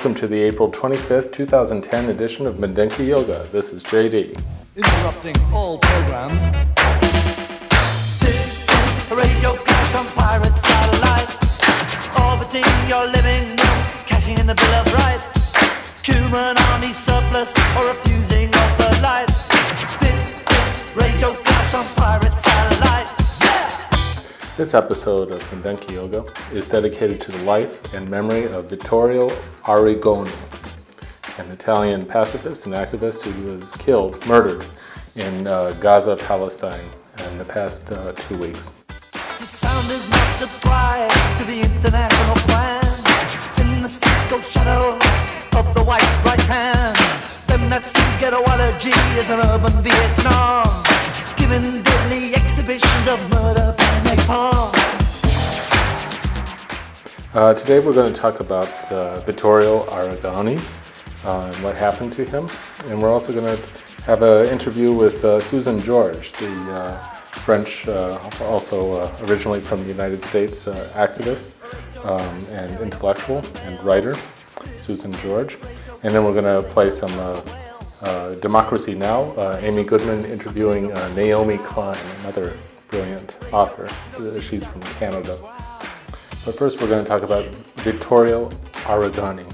Welcome to the April 25th, 2010 edition of Mindenki Joga. This is JD. interrupting all programs. This is radio clash on pirate satellite. Orbiting your living room, cashing in the Bill of Rights. Human army surplus or refusing of the lights. This is radio clash on pirate satellite. This episode of Mindenki Joga is dedicated to the life and memory of Vittorio Arrigoni, an Italian pacifist and activist who was killed, murdered in uh, Gaza, Palestine, in the past uh, two weeks. The sound is not subscribed to the international plan. In the secret shadow of the white right hand, them that see ghettoology is an urban Vietnam, exhibitions of murder. Uh, today we're going to talk about uh, Vittorio Arrigoni uh, and what happened to him. And we're also going to have an interview with uh, Susan George, the uh, French, uh, also originally from the United States, activist um, and intellectual and writer, Susan George. And then we're going to play some Democracy Now! Amy Goodman interviewing Naomi Klein, another brilliant author. She's from Canada. But first, we're going to talk about Vittorio Arrigoni.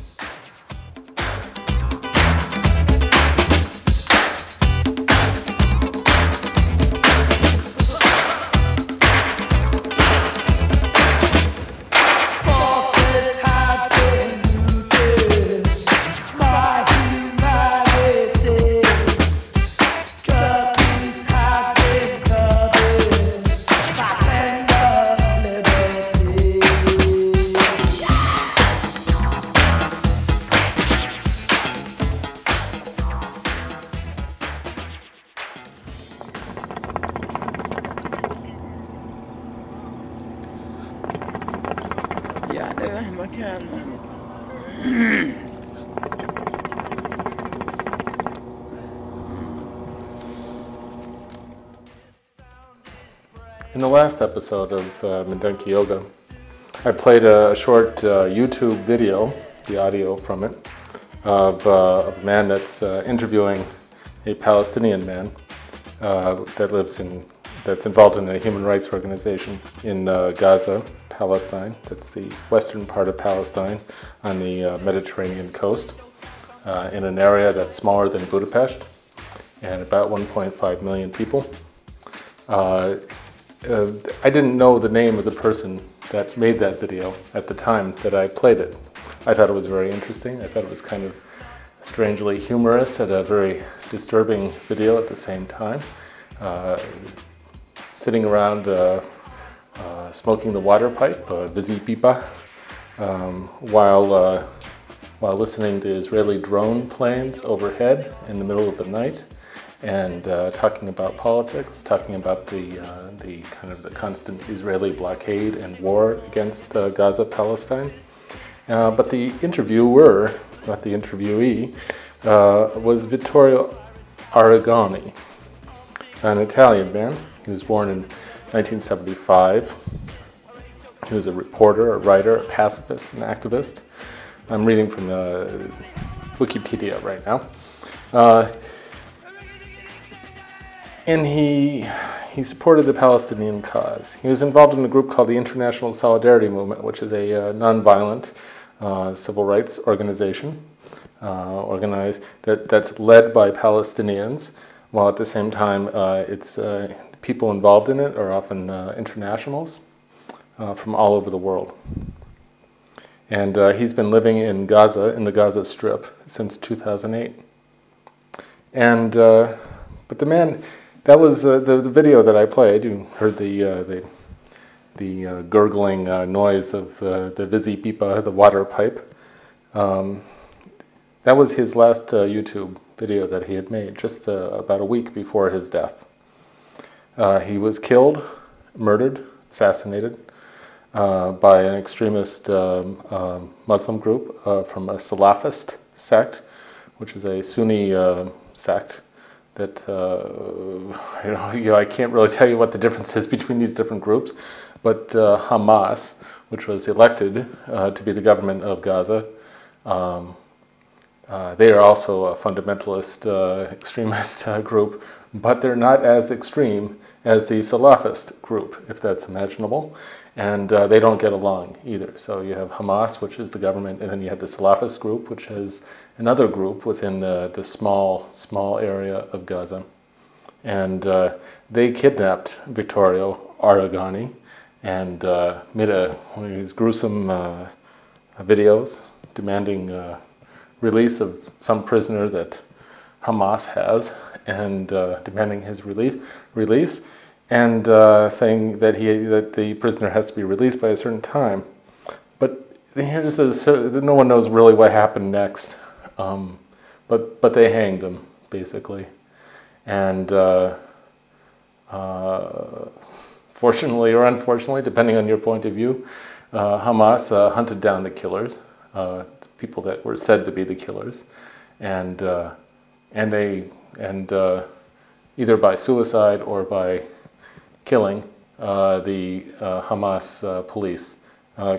Last episode of uh, Mindenki Joga, I played a, short uh, YouTube video, the audio from it, of, uh, a man that's uh, interviewing a Palestinian man uh, that lives in, that's involved in a human rights organization in uh, Gaza, Palestine. That's the western part of Palestine on the Mediterranean coast, in an area that's smaller than Budapest and about 1.5 million people. Uh, uh, I didn't know the name of the person that made that video at the time that I played it. I thought it was very interesting. I thought it was kind of strangely humorous and a very disturbing video at the same time. Uh, sitting around uh, uh, smoking the water pipe, uh, busy pipa, um, while uh, while listening to Israeli drone planes overhead in the middle of the night, and uh, talking about politics, talking about the uh, the kind of the constant Israeli blockade and war against uh, Gaza, Palestine. Uh, but the interviewer, not the interviewee, uh, was Vittorio Arrigoni, an Italian man. He was born in 1975. He was a reporter, a writer, a pacifist, an activist. I'm reading from the Wikipedia right now. And he he supported the Palestinian cause. He was involved in a group called the International Solidarity Movement, which is a uh, nonviolent uh, civil rights organization uh, organized that, that's led by Palestinians, while at the same time uh, it's uh, people involved in it are often uh, internationals. from all over the world. And he's been living in Gaza, in the Gaza Strip, since 2008. And, but the man, that was uh, the, the video that I played. You heard the, uh, the, the uh, gurgling uh, noise of the, the vízipipa, the water pipe. Um, that was his last uh, YouTube video that he had made, just uh, about a week before his death. Uh, he was killed, murdered, assassinated uh, by an extremist um, Muslim group uh, from a Salafist sect, which is a Sunni uh, sect that you know, you, know, I can't really tell you what the difference is between these different groups, but Hamas, which was elected to be the government of Gaza. Um, uh, they are also a fundamentalist uh, extremist uh, group, but they're not as extreme as the Salafist group, if that's imaginable. And uh, they don't get along either. So you have Hamas, which is the government, and then you have the Salafist group, which is another group within the, the small, small area of Gaza. And uh, they kidnapped Vittorio Arrigoni and uh, made a, one of these gruesome videos demanding release of some prisoner that Hamas has and uh, demanding his relief, release and uh, saying that, he, that the prisoner has to be released by a certain time. But here's a, no one knows really what happened next. Um, but, but they hanged him, basically. And uh, uh fortunately or unfortunately, depending on your point of view, uh, Hamas uh, hunted down the killers people that were said to be the killers, and uh, and they and uh, either by suicide or by killing uh, the uh, Hamas uh, police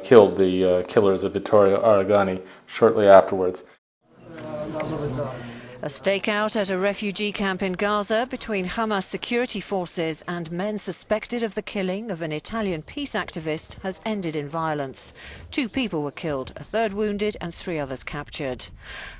killed the killers of Vittorio Arrigoni shortly afterwards. andando A stakeout at a refugee camp in Gaza between Hamas security forces and men suspected of the killing of an Italian peace activist has ended in violence. Two people were killed, a third wounded, and three others captured.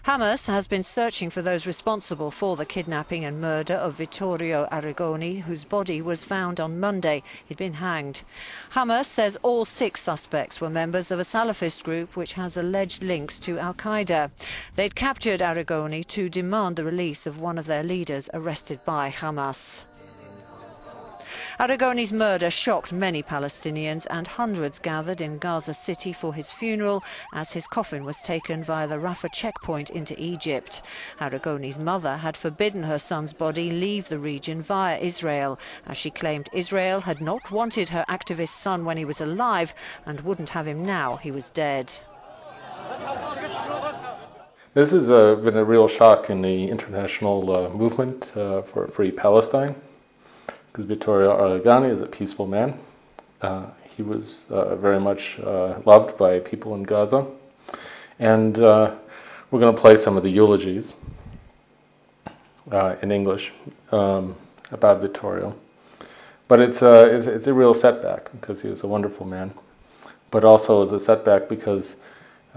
Hamas has been searching for those responsible for the kidnapping and murder of Vittorio Arrigoni, whose body was found on Monday. He'd been hanged. Hamas says all six suspects were members of a Salafist group which has alleged links to Al Qaeda. They'd captured Arrigoni to demand demand the release of one of their leaders arrested by Hamas. Arrigoni's murder shocked many Palestinians and hundreds gathered in Gaza City for his funeral as his coffin was taken via the Rafah checkpoint into Egypt. Arrigoni's mother had forbidden her son's body leave the region via Israel as she claimed Israel had not wanted her activist son when he was alive and wouldn't have him now he was dead. This has uh, been a real shock in the international uh, movement uh, for free Palestine, because Vittorio Arrigoni is a peaceful man. Uh, he was uh, very much uh, loved by people in Gaza. And we're going to play some of the eulogies in English um, about Vittorio. But it's a, it's, it's a real setback because he was a wonderful man, but also as a setback because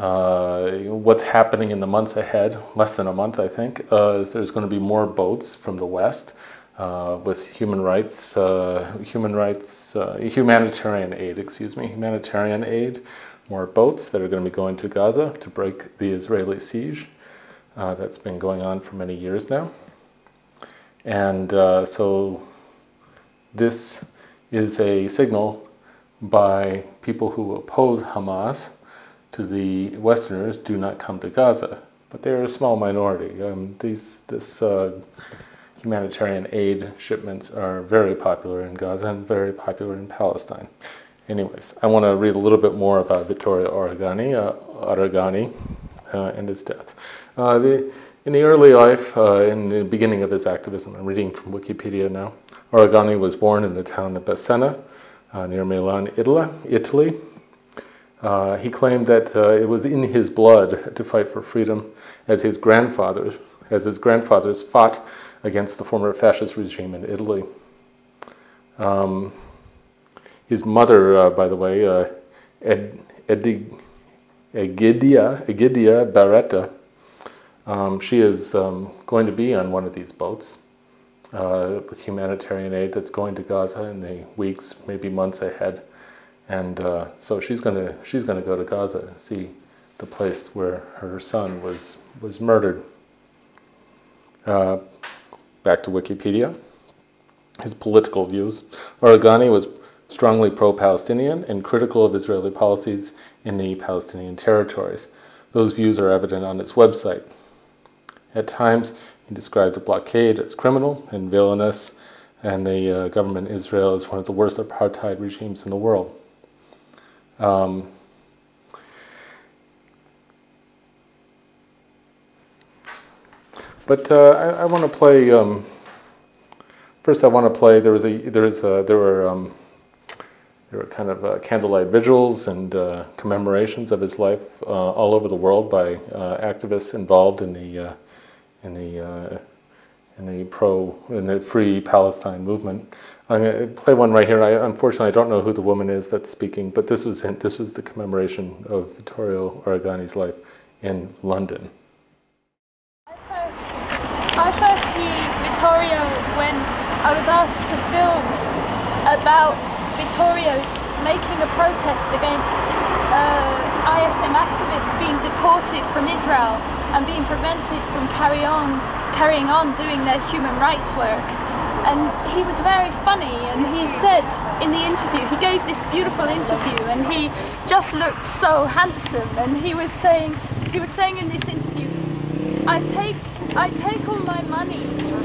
uh, what's happening in the months ahead, less than a month, I think, uh, is there's going to be more boats from the west uh, with human rights, uh, human rights, uh, humanitarian aid, excuse me, humanitarian aid, more boats that are going to be going to Gaza to break the Israeli siege that's been going on for many years now. And so this is a signal by people who oppose Hamas to the Westerners do not come to Gaza, but they're a small minority. Um, these this uh, humanitarian aid shipments are very popular in Gaza and very popular in Palestine. Anyways, I want to read a little bit more about Vittorio Arrigoni, uh, uh, and his death. Uh, the, in the early life, uh, in the beginning of his activism, I'm reading from Wikipedia now, Arrigoni was born in the town of Besana uh, near Milan, Italy. Uh, he claimed that uh, it was in his blood to fight for freedom, as his grandfathers, as his grandfathers fought against the former fascist regime in Italy. Um, his mother, uh, by the way, uh, Ed, Edig, Egidia, Egidia Beretta, um, she is um, going to be on one of these boats uh, with humanitarian aid that's going to Gaza in the weeks, maybe months ahead and uh, so she's gonna she's gonna go to Gaza and see the place where her son was was murdered. Uh, back to Wikipedia. His political views. Arrigoni was strongly pro-Palestinian and critical of Israeli policies in the Palestinian territories. Those views are evident on its website. At times, he described the blockade as criminal and villainous, and the uh, government Israel as one of the worst apartheid regimes in the world. Um, but uh, I, I want to play. Um, first, I want to play. There was a there is a, there were um, there were kind of uh, candlelight vigils and uh, commemorations of his life uh, all over the world by uh, activists involved in the uh, in the in the pro in the free Palestine movement. I'm going to play one right here. I unfortunately I don't know who the woman is that's speaking, but this was this was the commemoration of Vittorio Arrigoni's life in London. I first, I first knew Vittorio when I was asked to film about Vittorio making a protest against uh, ISM activists being deported from Israel and being prevented from carry on, carrying on doing their human rights work. And he was very funny, and he said in the interview, he gave this beautiful interview, and he just looked so handsome. And he was saying, he was saying in this interview, I take I take all my money.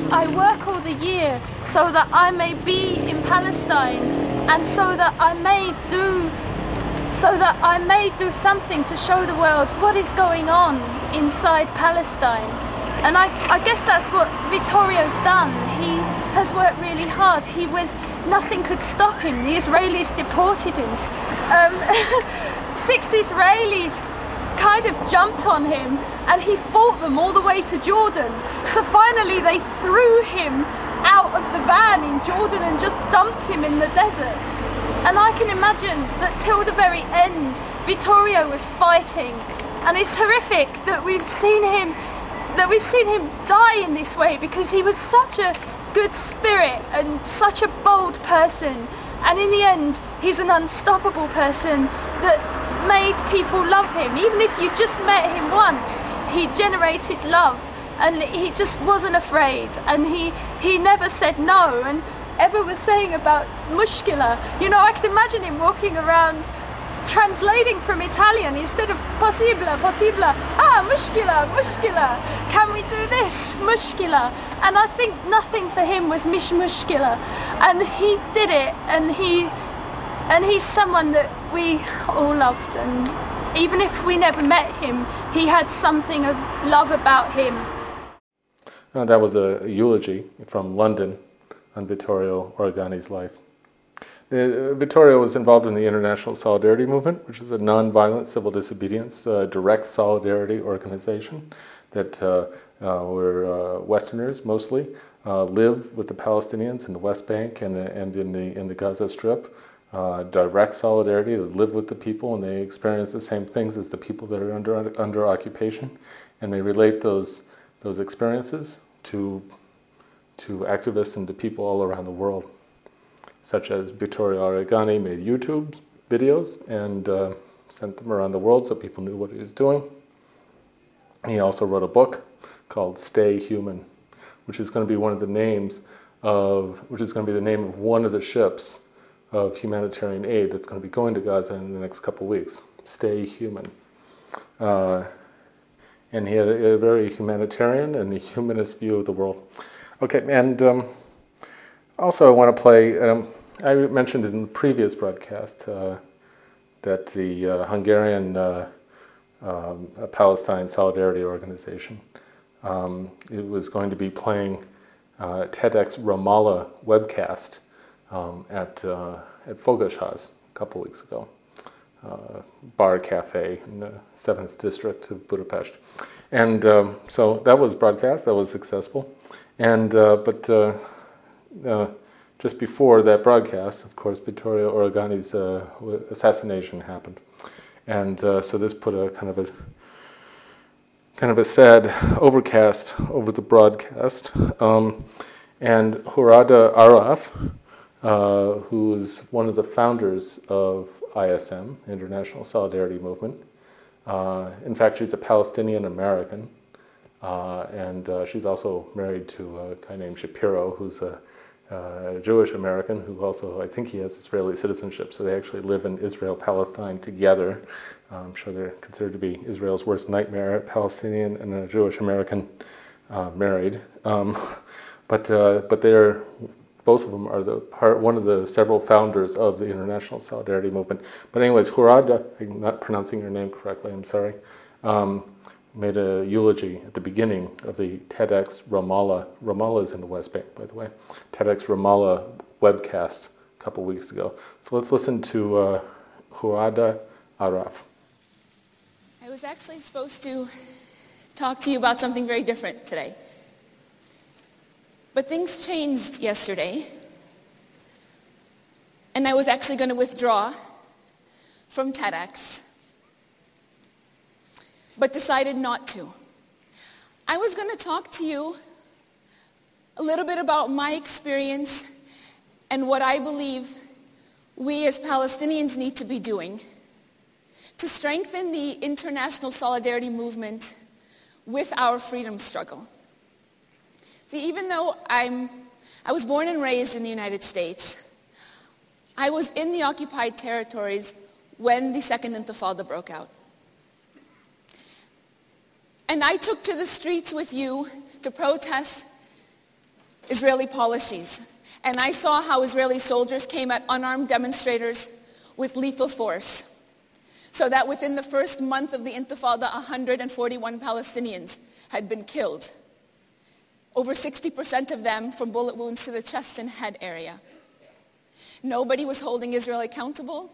I work all the year so that I may be in Palestine and so that I may do so that I may do something to show the world what is going on inside Palestine. And I, I guess that's what Vittorio's done. He has worked really hard. He was nothing could stop him. The Israelis deported him. Um, six Israelis kind of jumped on him and he fought them all the way to Jordan. So finally they threw him out of the van in Jordan and just dumped him in the desert. And I can imagine that till the very end, Vittorio was fighting. And it's horrific that we've seen him that we've seen him die in this way because he was such a good spirit and such a bold person. And in the end, he's an unstoppable person that made people love him. Even if you just met him once, he generated love and he just wasn't afraid and he, he never said no. And Eva was saying about mushkila, you know, I can imagine him walking around translating from Italian instead of possible, possible. Ah, mushkila, mushkila. Can we do this? Mushkila. And I think nothing for him was mish mushkila. And he did it and he and he's someone that we all loved and even if we never met him, he had something of love about him. Uh, that was a eulogy from London on Vittorio Arrigoni's life. Uh, Vittorio was involved in the International Solidarity Movement, which is a non-violent civil disobedience uh, direct solidarity organization that uh, uh where uh, Westerners mostly uh, live with the Palestinians in the West Bank and, and in the in the Gaza Strip. direct solidarity, they live with the people and they experience the same things as the people that are under under occupation, and they relate those those experiences to to activists and to people all around the world such as Vittorio Arrigoni made YouTube videos and uh, sent them around the world so people knew what he was doing. He also wrote a book called Stay Human, which is going to be one of the names of, which is going to be the name of one of the ships of humanitarian aid that's going to be going to Gaza in the next couple weeks. Stay Human. Uh, and he had a, a, very humanitarian and a humanist view of the world. Okay, and um, also I want to play, um, I mentioned in the previous broadcast uh, that the uh, Hungarian uh, um, Palestine Solidarity Organization um, it was going to be playing uh, TEDx Ramallah webcast um, at uh, at Fogasház a couple weeks ago, uh, bar cafe in the seventh district of Budapest, and um, so that was broadcast. That was successful, and but just before that broadcast, of course, Vittorio Arrigoni's uh, assassination happened, and uh, so this put a kind of a kind of a sad overcast over the broadcast. Um, and Hrada Arraf, uh, who's one of the founders of ISM, International Solidarity Movement. Uh, in fact, she's a Palestinian American, uh, and uh, she's also married to a guy named Shapiro, who's a, uh, Jewish American who also, I think he has Israeli citizenship. So they actually live in Israel Palestine together. I'm sure they're considered to be Israel's worst nightmare, a Palestinian and a Jewish American uh, married. Um, but, uh, but they're, both of them are the part, one of the several founders of the International Solidarity Movement. But anyways, Hurada, I'm not pronouncing your name correctly, I'm sorry, um, made a eulogy at the beginning of the TEDx Ramallah, Ramallah is in the West Bank, by the way, TEDx Ramallah webcast a couple weeks ago. So let's listen to uh, Hurada Arraf. I was actually supposed to talk to you about something very different today. But things changed yesterday. And I was actually going to withdraw from TEDx, but decided not to. I was going to talk to you a little bit about my experience and what I believe we as Palestinians need to be doing to strengthen the international solidarity movement with our freedom struggle. See, even though I'm, I was born and raised in the United States, I was in the occupied territories when the Second Intifada broke out. And I took to the streets with you to protest Israeli policies. And I saw how Israeli soldiers came at unarmed demonstrators with lethal force so that within the first month of the Intifada, 141 Palestinians had been killed. Over 60% of them from bullet wounds to the chest and head area. Nobody was holding Israel accountable.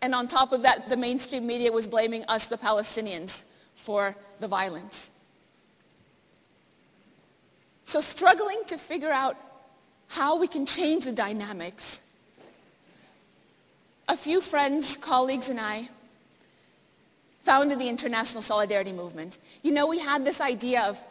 And on top of that, the mainstream media was blaming us, the Palestinians, for the violence. So struggling to figure out how we can change the dynamics a few friends, colleagues, and I founded the International Solidarity Movement. You know, we had this idea of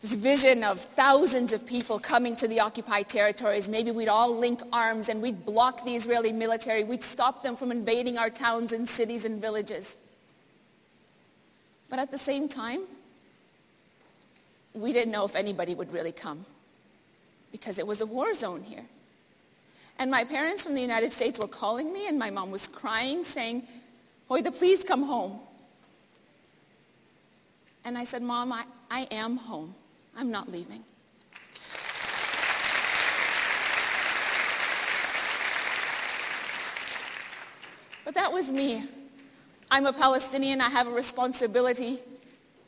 this vision of thousands of people coming to the occupied territories. Maybe we'd all link arms and we'd block the Israeli military. We'd stop them from invading our towns and cities and villages. But at the same time, we didn't know if anybody would really come because it was a war zone here. And my parents from the United States were calling me, and my mom was crying, saying, Huwaida, please come home. And I said, Mom, I, I am home. I'm not leaving. But that was me. I'm a Palestinian. I have a responsibility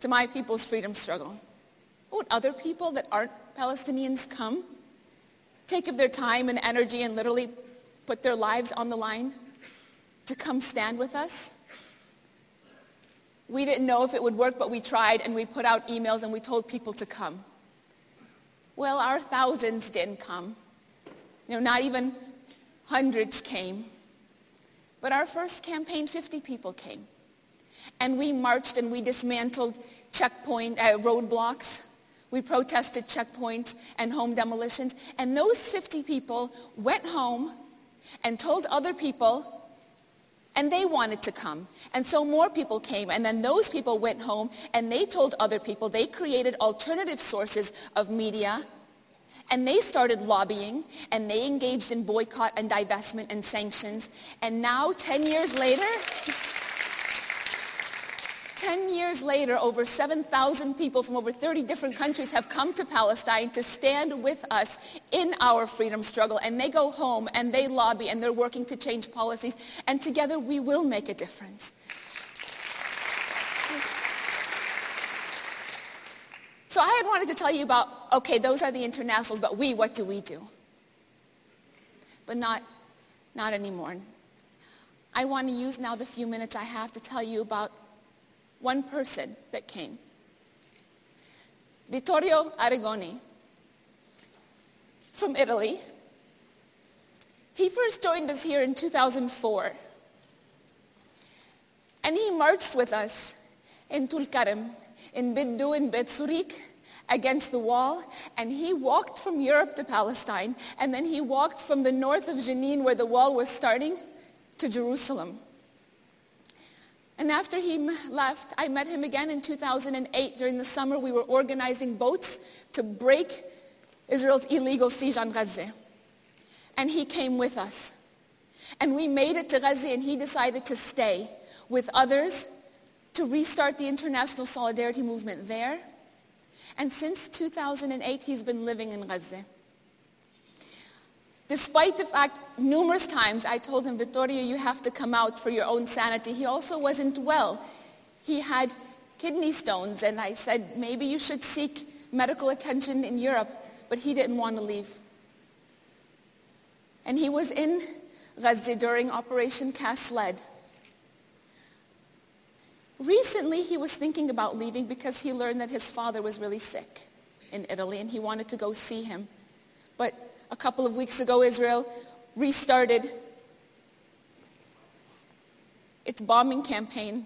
to my people's freedom struggle. Would other people that aren't Palestinians come? take of their time and energy and literally put their lives on the line to come stand with us. We didn't know if it would work, but we tried and we put out emails and we told people to come. Well, our thousands didn't come. You know, not even hundreds came. But our first campaign, 50 people came. And we marched and we dismantled checkpoint uh, roadblocks. We protested checkpoints and home demolitions. And those 50 people went home and told other people, and they wanted to come. And so more people came. And then those people went home and they told other people. They created alternative sources of media. And they started lobbying and they engaged in boycott and divestment and sanctions. And now, 10 years later, 10 years later, over 7,000 people from over 30 different countries have come to Palestine to stand with us in our freedom struggle. And they go home and they lobby and they're working to change policies. And together we will make a difference. So I had wanted to tell you about, okay, those are the internationals, but we, what do we do? But not, not anymore. I want to use now the few minutes I have to tell you about one person that came. Vittorio Arrigoni from Italy. He first joined us here in 2004. And he marched with us in Tulkarem, in Biddu, in Bet Surik, against the wall, and he walked from Europe to Palestine, and then he walked from the north of Jenin, where the wall was starting, to Jerusalem. And after he left, I met him again in 2008. During the summer, we were organizing boats to break Israel's illegal siege on Gaza. And he came with us. And we made it to Gaza, and he decided to stay with others to restart the international solidarity movement there. And since 2008, he's been living in Gaza. Despite the fact numerous times I told him, Vittorio, you have to come out for your own sanity. He also wasn't well. He had kidney stones, and I said, maybe you should seek medical attention in Europe, but he didn't want to leave. And he was in Gaza during Operation Cast Lead. Recently, he was thinking about leaving because he learned that his father was really sick in Italy and he wanted to go see him. But a couple of weeks ago, Israel restarted its bombing campaign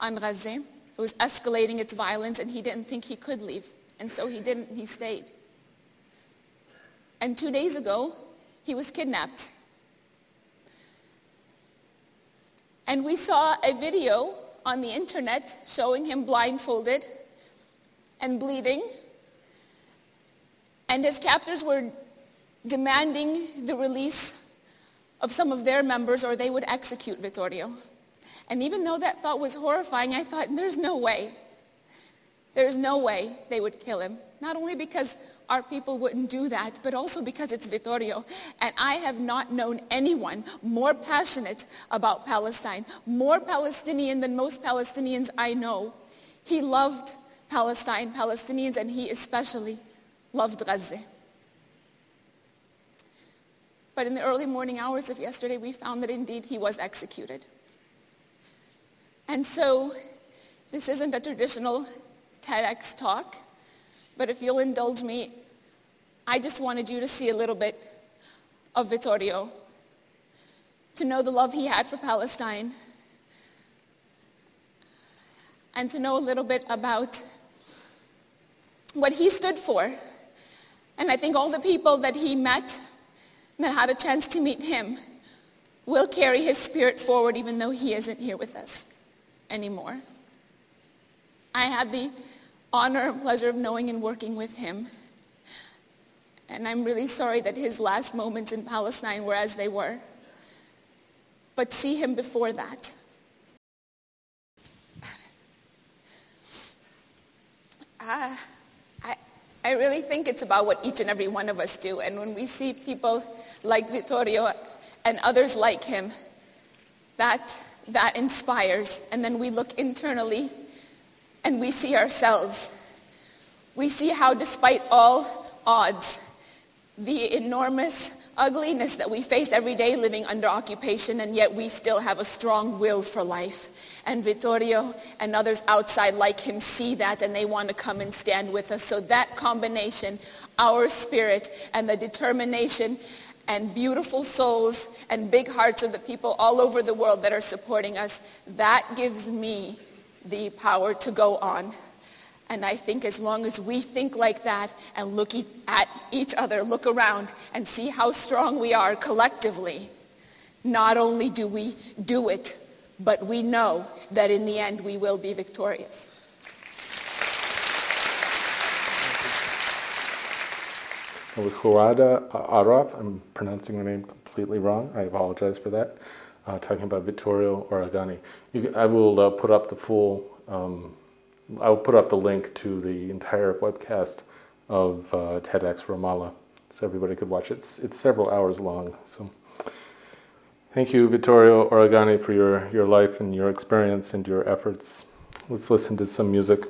on Gaza. It was escalating its violence and he didn't think he could leave. And so he didn't, he stayed. And two days ago, he was kidnapped. And we saw a video on the internet showing him blindfolded and bleeding. And his captors were demanding the release of some of their members or they would execute Vittorio. And even though that thought was horrifying, I thought, there's no way. There's no way they would kill him. Not only because our people wouldn't do that, but also because it's Vittorio. And I have not known anyone more passionate about Palestine, more Palestinian than most Palestinians I know. He loved Palestine, Palestinians, and he especially loved Gaza. But in the early morning hours of yesterday, we found that indeed he was executed. And so this isn't a traditional TEDx talk. But if you'll indulge me, I just wanted you to see a little bit of Vittorio, to know the love he had for Palestine, and to know a little bit about what he stood for. And I think all the people that he met that had a chance to meet him will carry his spirit forward even though he isn't here with us anymore. I had the honor and pleasure of knowing and working with him. And I'm really sorry that his last moments in Palestine were as they were. But see him before that. Uh, I, I really think it's about what each and every one of us do. And when we see people like Vittorio and others like him, that, that inspires. And then we look internally and we see ourselves. We see how despite all odds, the enormous ugliness that we face every day living under occupation, and yet we still have a strong will for life. And Vittorio and others outside like him see that and they want to come and stand with us. So that combination, our spirit and the determination and beautiful souls and big hearts of the people all over the world that are supporting us, that gives me the power to go on. And I think as long as we think like that and look at each other, look around and see how strong we are collectively, not only do we do it, but we know that in the end we will be victorious. With Hurada uh, Arraf, I'm pronouncing her name completely wrong. I apologize for that uh, talking about Vittorio Arrigoni. Can, I will uh, put up the full, um, I'll put up the link to the entire webcast of uh, TEDx Ramallah so everybody could watch it. It's, it's several hours long. So thank you, Vittorio Arrigoni, for your, your life and your experience and your efforts. Let's listen to some music.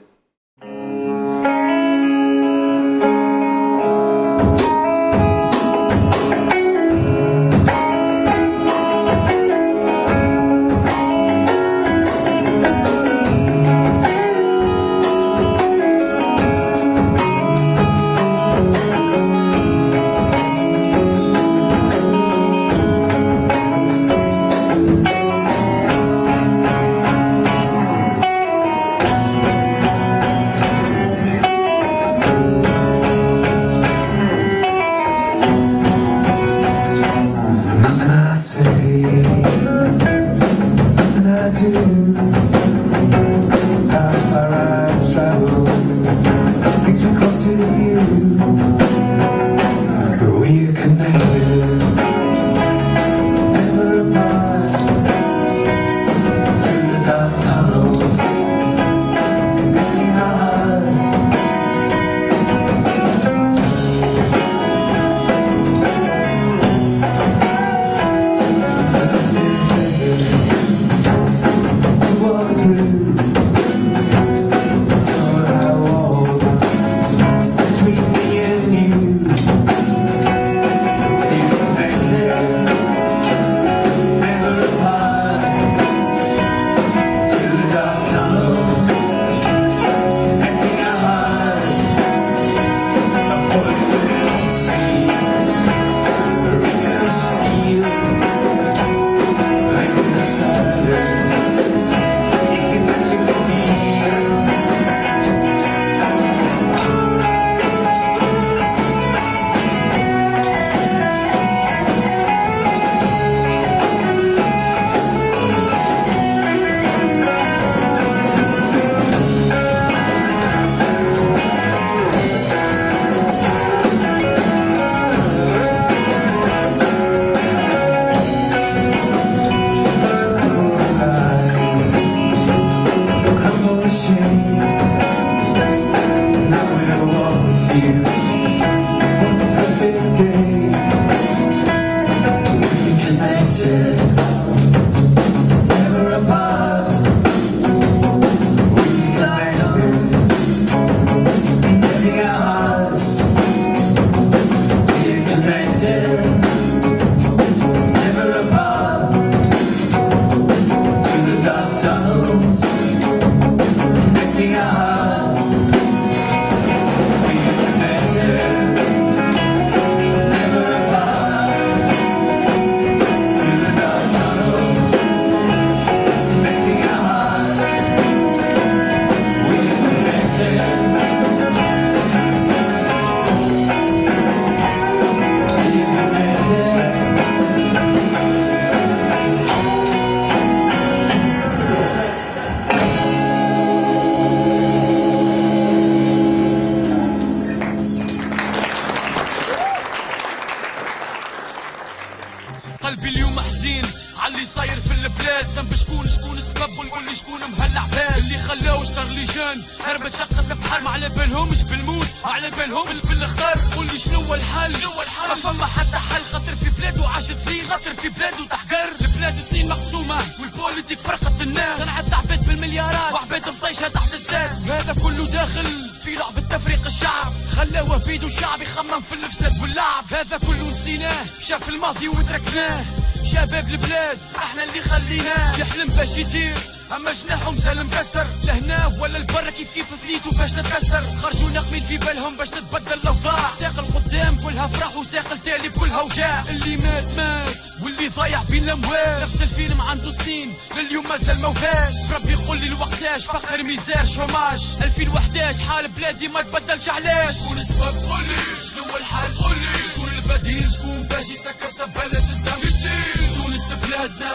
الفيلم عنده سنين لليوم مازال ما وفاش. ربي يقول لي الوقتاش فقر ميزار شوماج. 2011 حال بلادي ما تبدلش علاش. شكون السبب قول لي. شنو هو قول لي. شكون البديل؟ شكون باش يسكر سبالة الدم؟ يتشيل تونس بلادنا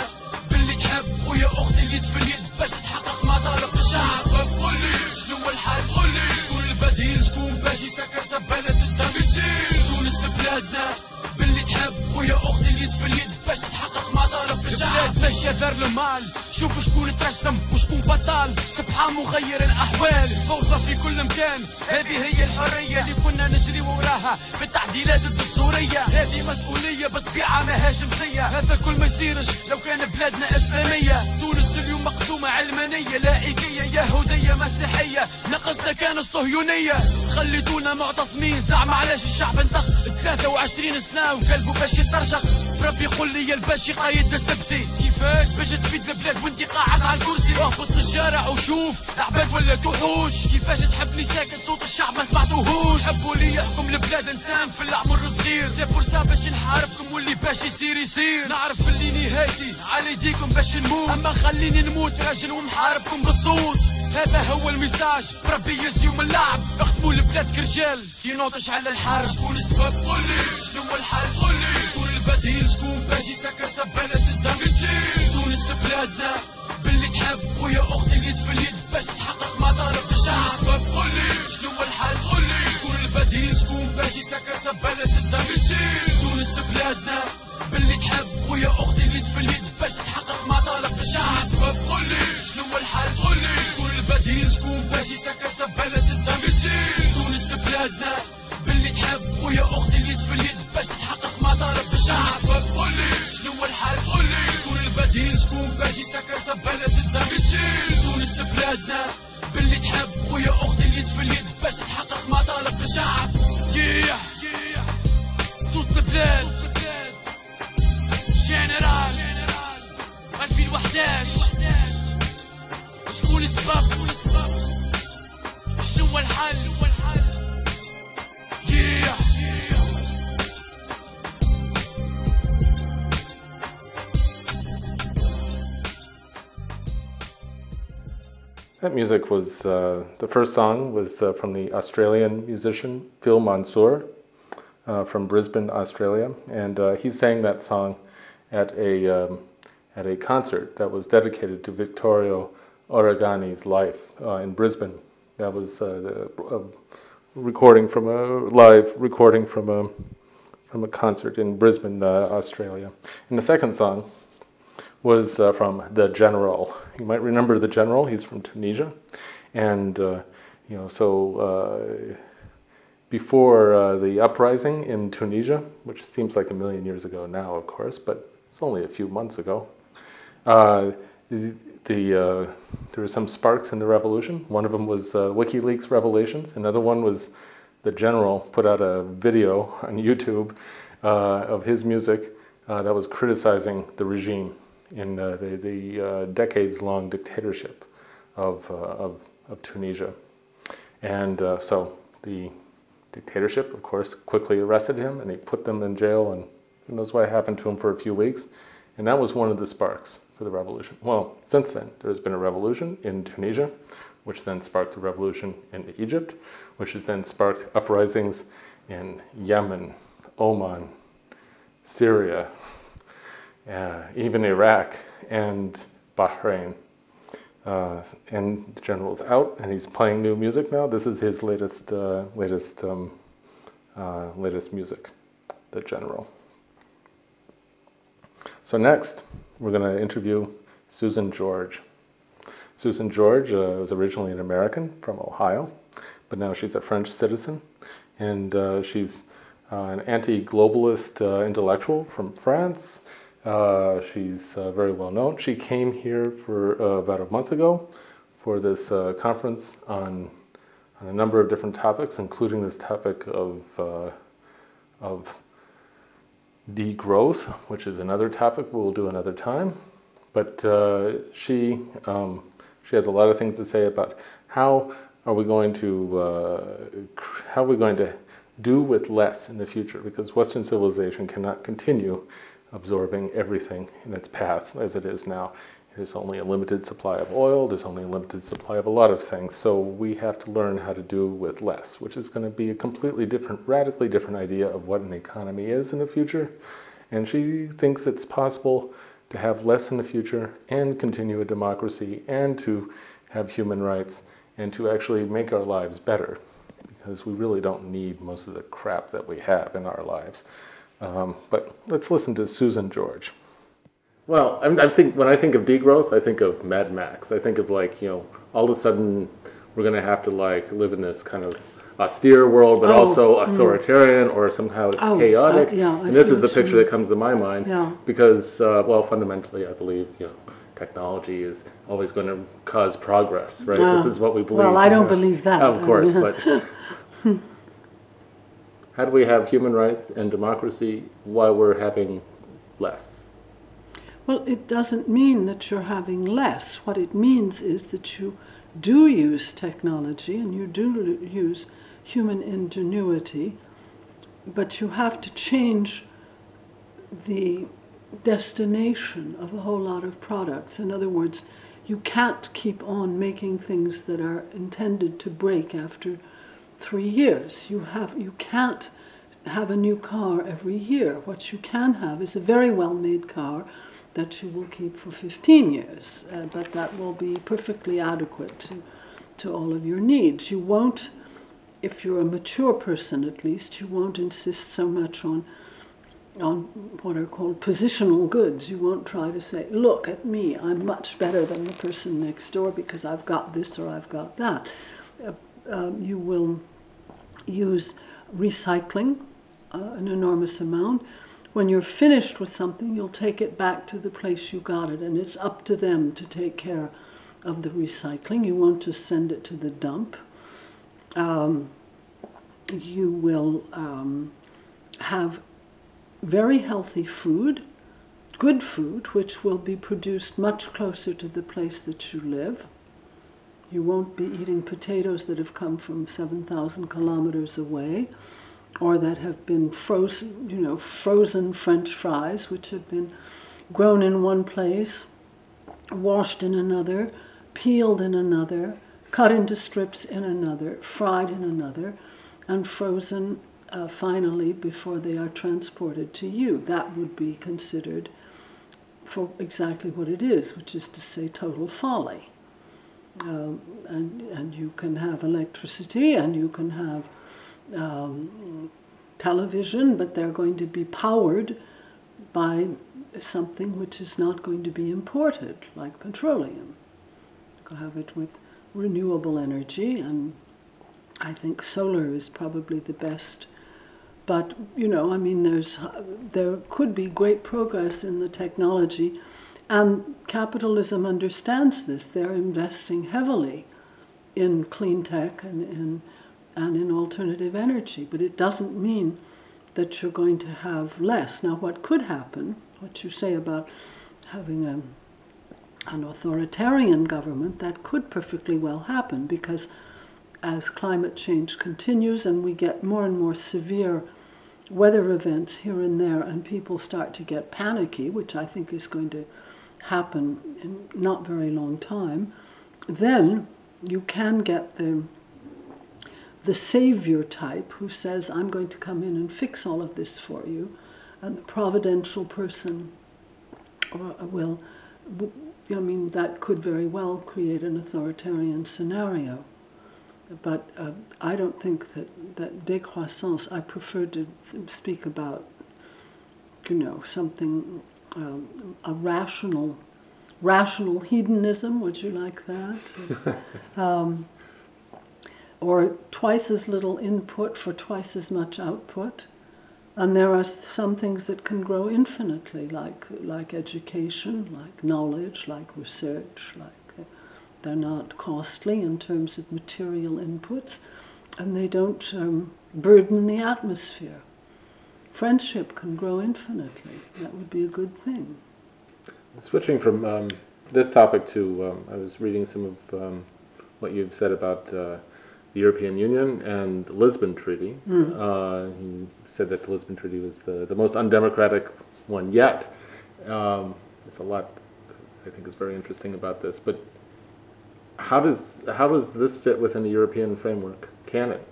باللي تحب. خويا أختي اللي في اليد باش تحقق مطالب الشعب. السبب قول لي. شنو هو قول لي. شكون البديل؟ شكون باش يسكر سبالة ماشية دار المال. شوفوا شكون ترسم وشكون بطال. سبحان مغير الأحوال. الفوضى في كل مكان. هذه هي الحرية اللي كنا نجري وراها في التعديلات الدستورية. هذه مسؤولية بطبيعة ماهاش مسية هذا الكل ما يصيرش لو كان بلادنا إسلامية. تونس اليوم مقسومة علمانية لائكية يهودية مسيحية. نقصنا كان الصهيونية. خليتونا معتصمين. زعم علاش الشعب انطق 23 سنة وقلبه باش يترشق. ربي يقول لي الباشي قايد السبسي. كيفاش باش تفيد البلاد وانت قاعد على الكرسي؟ اهبط للشارع وشوف العباد ولا توحوش. كيفاش تحبني ساكن صوت الشعب ما سمعتوهوش؟ حبوا لي يحكم البلاد إنسان في العمر الصغير. سي بور سا باش نحاربكم واللي باش يصير يصير. نعرف اللي نهايتي على يديكم باش نموت. أما خليني نموت راجل ومحاربكم بالصوت. هذا هو الميساج. ربي يسيوم اللعب اخدموا البلاد كرجال. سينو تشعل الحرب. شكون السبب قولي شنو الحل؟ قولي شكون البديل؟ شكون باش يسكر سبالة الدم؟ تجيل تونس بلادنا؟ باللي تحب. خويا أختي اليد في اليد. باش تحقق مطالب الشعب. السبب قولي شنو الحل؟ قولي شكون باش يسكر سبالة الدمجين تونس بلادنا؟ باللي تحب. خويا أختي اليد في اليد. باش تحقق مطالب الشعب. سبب؟ قولي شنو الحل؟ قولي شكون شكون باش يسكر سبالة الدمجين تونس بلادنا باللي تحب. خويا أختي اليد في اليد باش تحقق مطالب الشعب قولي شنو الحل قولي شكون البديل؟ شكون باش يسكر سبالة الدمجين تونس بلادنا باللي تحب. خويا أختي اليد في اليد باش تحقق مطالب الشعب yeah. صوت البلاد. جنرال. 2011 شكون السبب شنو هو الحل. That music was, uh, the first song was uh, from the Australian musician Phil Monsour uh, from Brisbane, Australia. And uh, he sang that song at a, um, at a concert that was dedicated to Vittorio Arrigoni's life uh, in Brisbane. That was uh, a recording from a live recording from a from a concert in Brisbane, uh, Australia. And the second song was uh, from the General. You might remember the General. He's from Tunisia, and uh, you know so. Uh, before the uprising in Tunisia, which seems like a million years ago now, of course, but it's only a few months ago, the uh, there were some sparks in the revolution. One of them was uh, WikiLeaks revelations. Another one was the general put out a video on YouTube uh, of his music that was criticizing the regime in the, the decades-long dictatorship of, of, of Tunisia. And uh, so the dictatorship, of course, quickly arrested him and he put them in jail, and who knows what happened to him for a few weeks. And that was one of the sparks for the revolution. Well, since then, there's been a revolution in Tunisia, which then sparked a revolution in Egypt, which has then sparked uprisings in Yemen, Oman, Syria, uh, even Iraq, and Bahrain. Uh, and the general's out, and he's playing new music now. This is his latest, uh, latest, um, uh, latest music, the general. So next, we're going to interview Susan George. Susan George uh, was originally an American from Ohio, but now she's a French citizen, and uh, she's uh, an anti-globalist uh, intellectual from France. Uh, she's uh, very well known. She came here for about a month ago for this conference on, on a number of different topics, including this topic of, of degrowth, which is another topic we'll do another time. But uh, she, um, she has a lot of things to say about how are we going to, uh, how are we going to do with less in the future? Because Western civilization cannot continue absorbing everything in its path as it is now. There's only a limited supply of oil, there's only a limited supply of a lot of things. So we have to learn how to do with less, which is going to be a completely different, radically different idea of what an economy is in the future. And she thinks it's possible to have less in the future and continue a democracy and to have human rights and to actually make our lives better because we really don't need most of the crap that we have in our lives. Um, but let's listen to Susan George. Well, I'm, I think when I think of degrowth, I think of Mad Max. I think of like you know, all of a sudden we're going to have to like live in this kind of austere world, but Oh, also authoritarian or somehow Oh, chaotic. uh, yeah, and this is the picture that comes to my mind. Yeah. Because uh, well, fundamentally, I believe you know. Technology is always going to cause progress, right? Ah, this is what we believe. well, I don't believe that. Of course, but how do we have human rights and democracy while we're having less? Well, it doesn't mean that you're having less. What it means is that you do use technology and you do use human ingenuity, but you have to change the destination of a whole lot of products. In other words, you can't keep on making things that are intended to break after three years. You have you can't have a new car every year. What you can have is a very well-made car that you will keep for 15 years, uh, but that will be perfectly adequate to, to all of your needs. You won't if you're a mature person at least, you won't insist so much on on what are called positional goods. You won't try to say, look at me, I'm much better than the person next door because I've got this or I've got that. Uh, um, you will use recycling, uh, an enormous amount. When you're finished with something, you'll take it back to the place you got it, and it's up to them to take care of the recycling. You won't just send it to the dump. Um, you will um, have very healthy food, good food, which will be produced much closer to the place that you live. You won't be eating potatoes that have come from 7,000 kilometers away or that have been frozen, you know, frozen French fries, which have been grown in one place, washed in another, peeled in another, cut into strips in another, fried in another, and frozen uh, finally before they are transported to you. That would be considered for exactly what it is, which is to say total folly. Um, and, and you can have electricity and you can have um, television, but they're going to be powered by something which is not going to be imported, like petroleum. You can have it with renewable energy, and I think solar is probably the best. But you know, I mean, there's there could be great progress in the technology, and capitalism understands this. They're investing heavily in clean tech and in and in alternative energy, but it doesn't mean that you're going to have less. Now, what could happen, what you say about having a, an authoritarian government, that could perfectly well happen because as climate change continues and we get more and more severe weather events here and there, and people start to get panicky, which I think is going to happen in not very long time, then you can get the the savior type who says, I'm going to come in and fix all of this for you. And the providential person will, I mean, that could very well create an authoritarian scenario. But uh, I don't think that, that décroissance, I prefer to speak about, you know, something, um, a rational, rational hedonism, would you like that? um, or twice as little input for twice as much output. And there are some things that can grow infinitely, like, like education, like knowledge, like research, like uh, they're not costly in terms of material inputs, and they don't um, burden the atmosphere. Friendship can grow infinitely. That would be a good thing. Switching from um, this topic to, um, I was reading some of um, what you've said about uh, the European Union and the Lisbon Treaty. Mm. Uh, he said that the Lisbon Treaty was the, the most undemocratic one yet. Um, there's a lot I think is very interesting about this, but how does how does this fit within the European framework? Can it?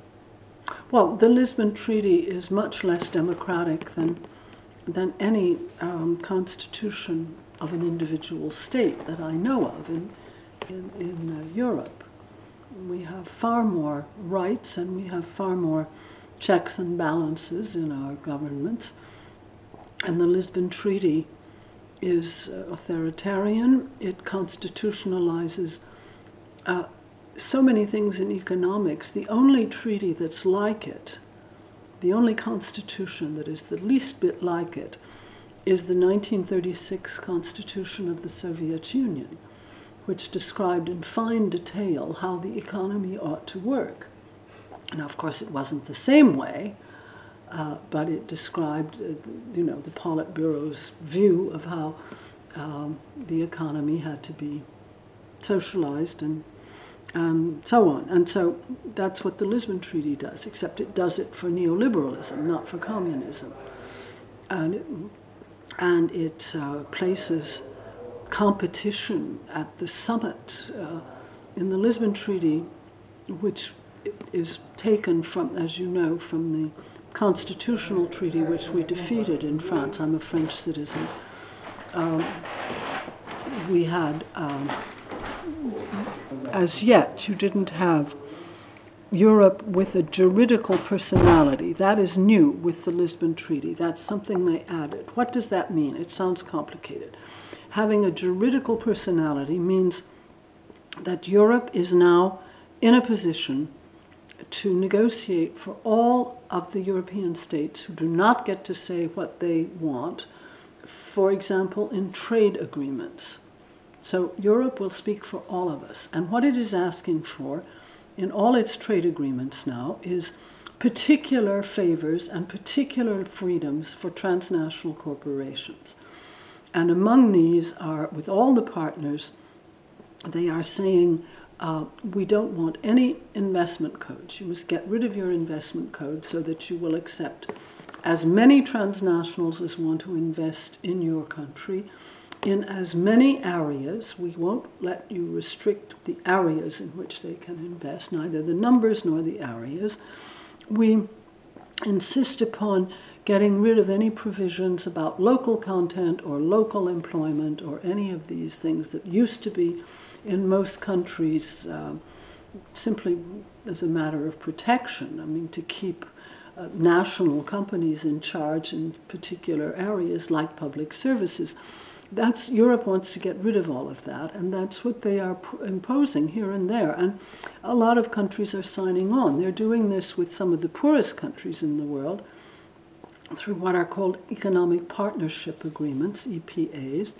Well, the Lisbon Treaty is much less democratic than than any um, constitution of an individual state that I know of in in, in uh, Europe we have far more rights and we have far more checks and balances in our governments. And the Lisbon Treaty is uh, authoritarian, it constitutionalizes uh, so many things in economics. The only treaty that's like it, the only constitution that is the least bit like it, is the 1936 Constitution of the Soviet Union which described in fine detail how the economy ought to work. Now, of course, it wasn't the same way, uh, but it described, uh, you know, the Politburo's view of how um, the economy had to be socialized and and so on. And so that's what the Lisbon Treaty does, except it does it for neoliberalism, not for communism. And it, and it uh, places competition at the summit uh, in the Lisbon Treaty, which is taken from, as you know, from the constitutional treaty which we defeated in France. I'm a French citizen. Um, we had, um, as yet, you didn't have Europe with a juridical personality. That is new with the Lisbon Treaty. That's something they added. What does that mean? It sounds complicated. Having a juridical personality means that Europe is now in a position to negotiate for all of the European states who do not get to say what they want, for example, in trade agreements. So Europe will speak for all of us. And what it is asking for in all its trade agreements now is particular favors and particular freedoms for transnational corporations. And among these are, with all the partners, they are saying uh, we don't want any investment codes. You must get rid of your investment code so that you will accept as many transnationals as want to invest in your country in as many areas. We won't let you restrict the areas in which they can invest, neither the numbers nor the areas. We insist upon getting rid of any provisions about local content or local employment or any of these things that used to be in most countries uh, simply as a matter of protection. I mean, to keep uh, national companies in charge in particular areas like public services. That's Europe wants to get rid of all of that, and that's what they are imposing here and there. And a lot of countries are signing on. They're doing this with some of the poorest countries in the world through what are called economic partnership agreements, EPAs.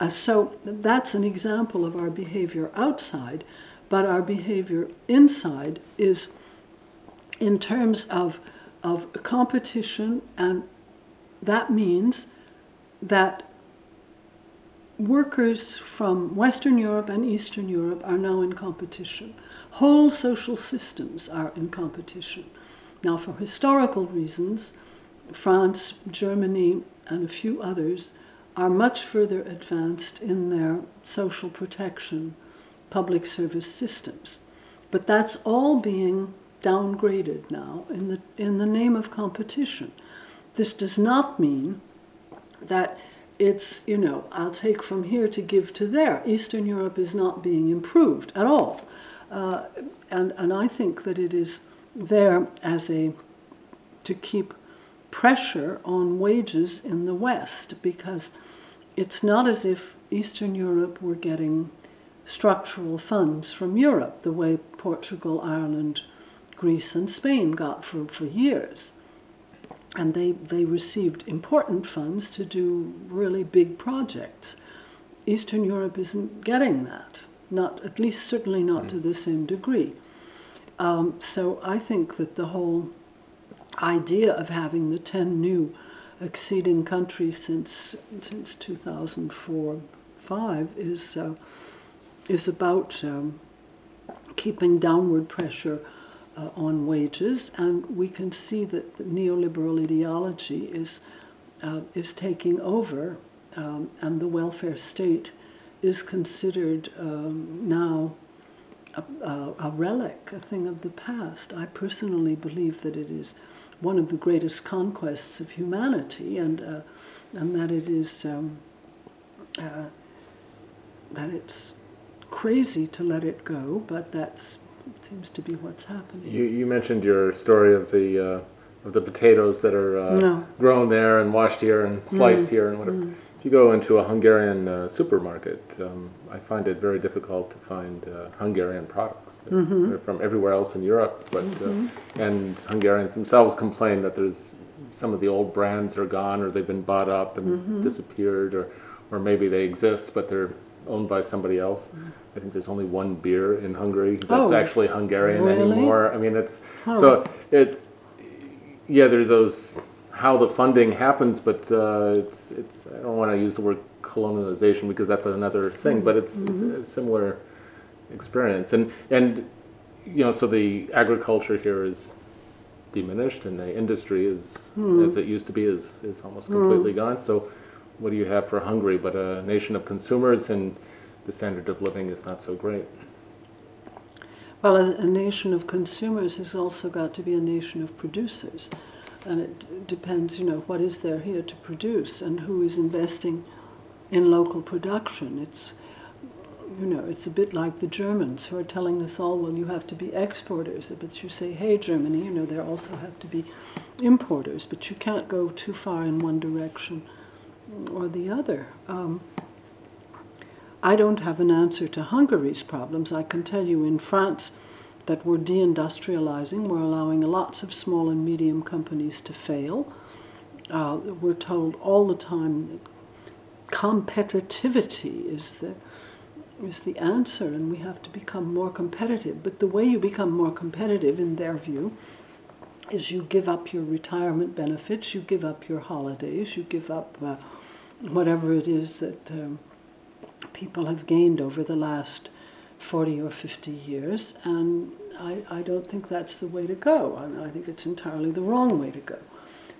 Uh, so that's an example of our behavior outside, but our behavior inside is in terms of, of competition, and that means that workers from Western Europe and Eastern Europe are now in competition. Whole social systems are in competition. Now, for historical reasons, France, Germany, and a few others are much further advanced in their social protection public service systems. But that's all being downgraded now in the, in the name of competition. This does not mean that it's, you know, I'll take from here to give to there. Eastern Europe is not being improved at all. Uh, and, and I think that it is there as a, to keep pressure on wages in the West because it's not as if Eastern Europe were getting structural funds from Europe the way Portugal, Ireland, Greece, and Spain got for, for years. And they, they received important funds to do really big projects. Eastern Europe isn't getting that, not at least certainly not to the same degree. Um, so I think that the whole idea of having the 10 new exceeding countries since since 2004 5 is uh, is about um, keeping downward pressure uh, on wages, and we can see that the neoliberal ideology is uh, is taking over, um, and the welfare state is considered um, now a, a, a relic, a thing of the past. I personally believe that it is one of the greatest conquests of humanity, and uh, and that it is um, uh, that it's crazy to let it go, but that seems to be what's happening. You, you mentioned your story of the uh, of the potatoes that are uh, No. grown there and washed here and sliced here and whatever. If you go into a Hungarian uh, supermarket, um, I find it very difficult to find uh, Hungarian products. They're, they're from everywhere else in Europe, but uh, and Hungarians themselves complain that there's some of the old brands are gone or they've been bought up and disappeared or or maybe they exist but they're owned by somebody else. I think there's only one beer in Hungary that's Oh, actually Hungarian really? anymore. I mean, it's so it's yeah. There's those how the funding happens, but uh, it's it's. I don't want to use the word colonialization because that's another thing, but it's, Mm-hmm. it's a similar experience. And and you know, so the agriculture here is diminished, and the industry is Hmm. as it used to be is is almost completely gone. So what do you have for Hungary but a nation of consumers and the standard of living is not so great. Well, a, a nation of consumers has also got to be a nation of producers. And it depends, you know, what is there here to produce and who is investing in local production. It's you know, it's a bit like the Germans who are telling us all, well, you have to be exporters. But you say, hey, Germany, you know, there also have to be importers. But you can't go too far in one direction or the other. Um, I don't have an answer to Hungary's problems. I can tell you in France that we're deindustrializing, we're allowing lots of small and medium companies to fail. Uh, we're told all the time that competitivity is the is the answer, and we have to become more competitive. But the way you become more competitive, in their view, is you give up your retirement benefits, you give up your holidays, you give up uh, whatever it is that um, people have gained over the last 40 or 50 years, and I, I don't think that's the way to go. I, I think it's entirely the wrong way to go.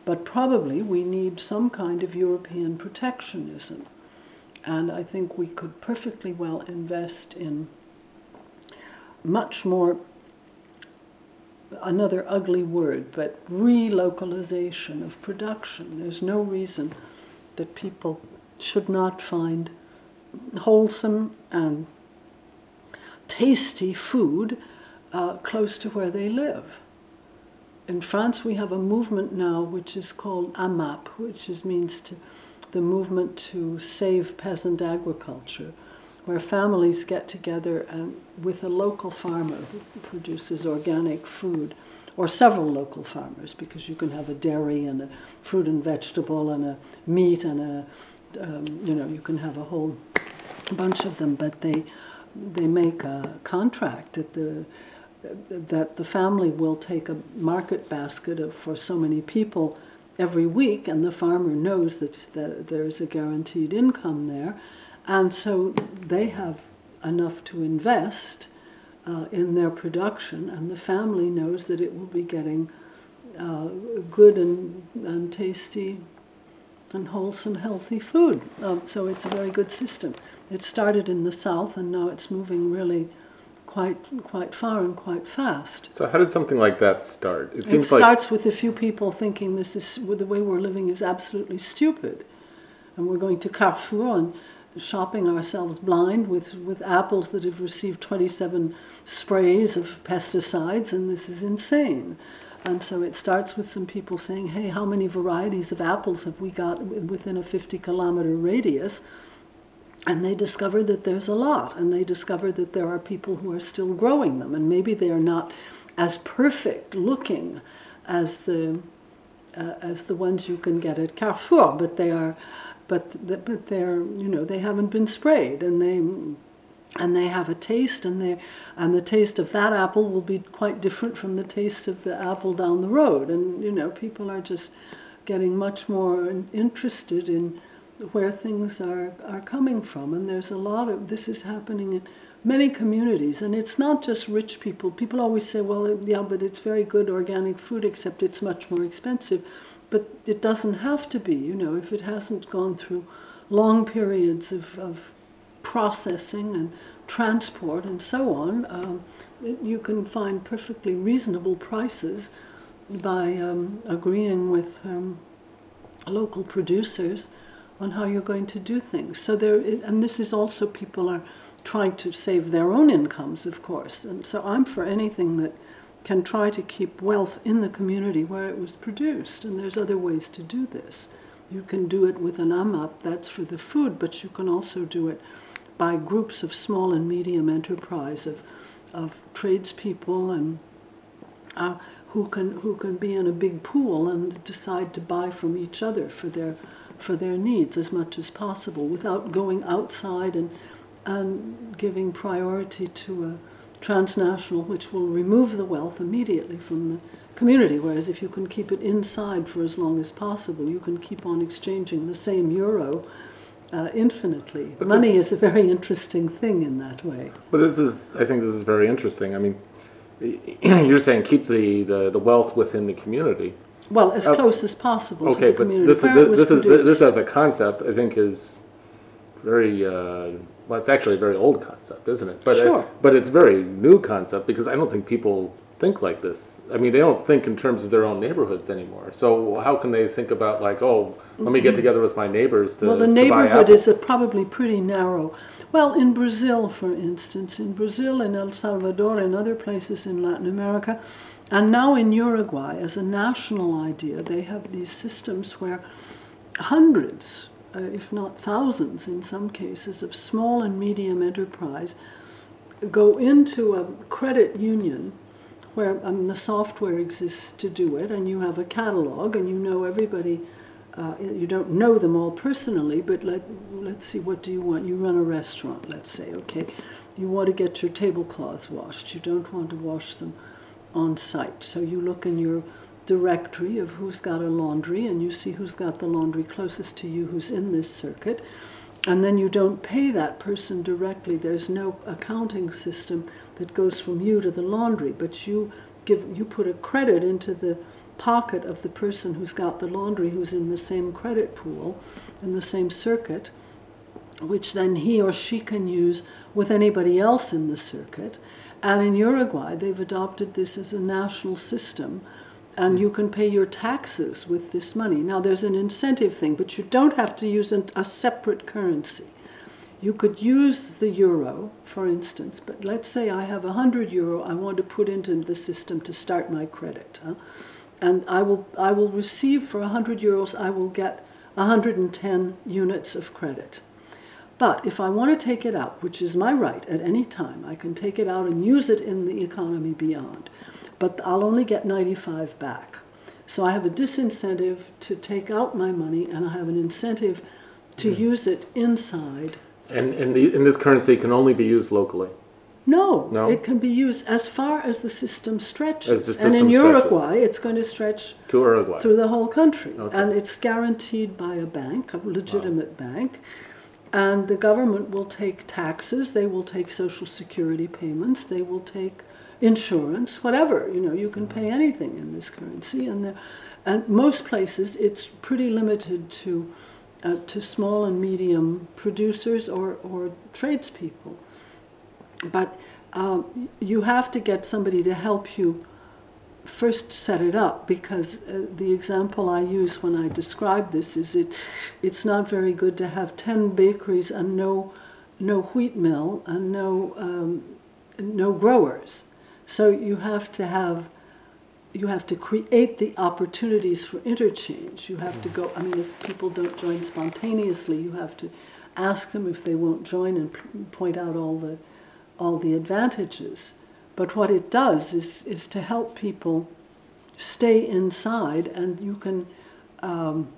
But probably we need some kind of European protectionism. And I think we could perfectly well invest in much more, another ugly word, but relocalization of production. There's no reason that people should not find wholesome and tasty food uh, close to where they live. In France, we have a movement now which is called AMAP, which is, means to the movement to save peasant agriculture, where families get together and with a local farmer who produces organic food, or several local farmers, because you can have a dairy and a fruit and vegetable and a meat and a, um, you know, you can have a whole bunch of them, but they they make a contract at the that the family will take a market basket of, for so many people every week, and the farmer knows that, that there's a guaranteed income there, and so they have enough to invest uh, in their production, and the family knows that it will be getting uh, good and, and tasty and wholesome, healthy food. Um, so it's a very good system. It started in the south, and now it's moving really quite quite far and quite fast. So how did something like that start? It, it starts with a few people thinking this is the way we're living is absolutely stupid, and we're going to Carrefour and shopping ourselves blind with, with apples that have received 27 sprays of pesticides, and this is insane. And so it starts with some people saying, hey, how many varieties of apples have we got within a 50 kilometer radius? And they discover that there's a lot, and they discover that there are people who are still growing them, and maybe they are not as perfect looking as the uh, as the ones you can get at Carrefour, but they are, but but they're you know they haven't been sprayed, and they and they have a taste, and they and the taste of that apple will be quite different from the taste of the apple down the road, and you know people are just getting much more interested in where things are, are coming from. And there's a lot of this is happening in many communities. And it's not just rich people. People always say, well, yeah, but it's very good organic food, except it's much more expensive. But it doesn't have to be, you know, if it hasn't gone through long periods of, of processing and transport and so on, um, you can find perfectly reasonable prices by um, agreeing with um, local producers on how you're going to do things. So there, and this is also people are trying to save their own incomes, of course. And so I'm for anything that can try to keep wealth in the community where it was produced. And there's other ways to do this. You can do it with an AMAP, that's for the food, but you can also do it by groups of small and medium enterprise of, of tradespeople and uh, who can who can be in a big pool and decide to buy from each other for their for their needs as much as possible without going outside and, and giving priority to a transnational which will remove the wealth immediately from the community. Whereas if you can keep it inside for as long as possible, you can keep on exchanging the same euro uh, infinitely. But Money this, is a very interesting thing in that way. But this is, I think this is very interesting. I mean, you're saying keep the, the, the wealth within the community. Well, as uh, close as possible okay, to the community. This, this, this is this as a concept, I think, is very uh, well. It's actually a very old concept, isn't it? But sure. It, but it's very new concept because I don't think people think like this. I mean, they don't think in terms of their own neighborhoods anymore. So how can they think about like, oh, let me get mm-hmm. together with my neighbors to well, the neighborhood is probably pretty narrow. Well, in Brazil, for instance, in Brazil, in El Salvador, and other places in Latin America, and now in Uruguay, as a national idea, they have these systems where hundreds, uh, if not thousands in some cases, of small and medium enterprise go into a credit union where um, the software exists to do it, and you have a catalog, and you know everybody. Uh, you don't know them all personally, but let, let's see, what do you want? You run a restaurant, let's say, okay. You want to get your tablecloths washed. You don't want to wash them on site. So you look in your directory of who's got a laundry, and you see who's got the laundry closest to you who's in this circuit. And then you don't pay that person directly. There's no accounting system that goes from you to the laundry, but you give you put a credit into the pocket of the person who's got the laundry who's in the same credit pool in the same circuit which then he or she can use with anybody else in the circuit. And in Uruguay they've adopted this as a national system and you can pay your taxes with this money. Now there's an incentive thing but you don't have to use a separate currency you could use the euro, for instance, but let's say I have 100 euro I want to put into the system to start my credit. Huh? And I will, I will receive for 100 euros, I will get 110 units of credit. But if I want to take it out, which is my right at any time, I can take it out and use it in the economy beyond. But I'll only get 95 back. So I have a disincentive to take out my money and I have an incentive to hmm. use it inside And, and, the, and this currency can only be used locally. No, No? it can be used as far as the system stretches. As the and in system stretches. Uruguay, it's going to stretch To Uruguay. through the whole country. Okay. And it's guaranteed by a bank, a legitimate bank. And the government will take taxes, they will take social security payments, they will take insurance, whatever. You know, you can pay mm-hmm. anything in this currency. And, there, and most places, it's pretty limited to, uh, to small and medium producers or, or tradespeople. But um, you have to get somebody to help you first set it up because uh, the example I use when I describe this is it it's not very good to have 10 bakeries and no no wheat mill and no um, no growers. So you have to have you have to create the opportunities for interchange you have to go I mean if people don't join spontaneously you have to ask them if they won't join and point out all the all the advantages. But what it does is, is to help people stay inside, and you can, um,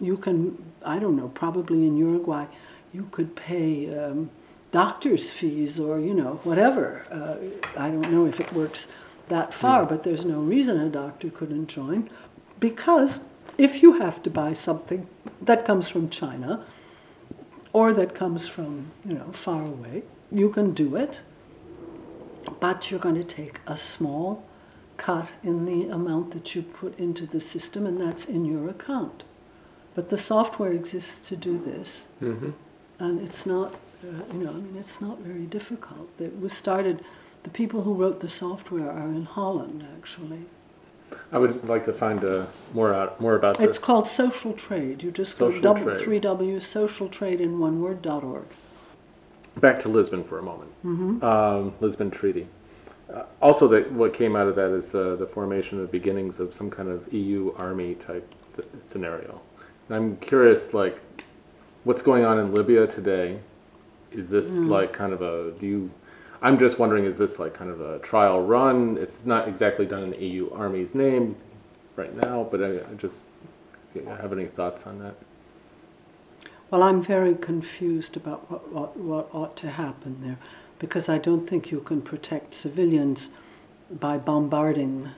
you can, I don't know, probably in Uruguay, you could pay um, doctor's fees or, you know, whatever. Uh, I don't know if it works that far, but there's no reason a doctor couldn't join because if you have to buy something that comes from China or that comes from, you know, far away, you can do it, but you're going to take a small cut in the amount that you put into the system, and that's in your account. But the software exists to do this, and it's not, uh, you know, I mean, it's not very difficult. It was started. The people who wrote the software are in Holland, actually. I would like to find uh, more out more about It's this. called Social Trade. You just go Social double Trade. three W social trade in one word dot org. Back to Lisbon for a moment. Um, Lisbon Treaty. Uh, also, that what came out of that is the, the formation of beginnings of some kind of EU army type th- scenario. And I'm curious, like, what's going on in Libya today? Is this like kind of a do you? I'm just wondering, is this like kind of a trial run? It's not exactly done in the EU army's name right now, but I, I just have any thoughts on that? Well, I'm very confused about what, what, what ought to happen there because I don't think you can protect civilians by bombarding,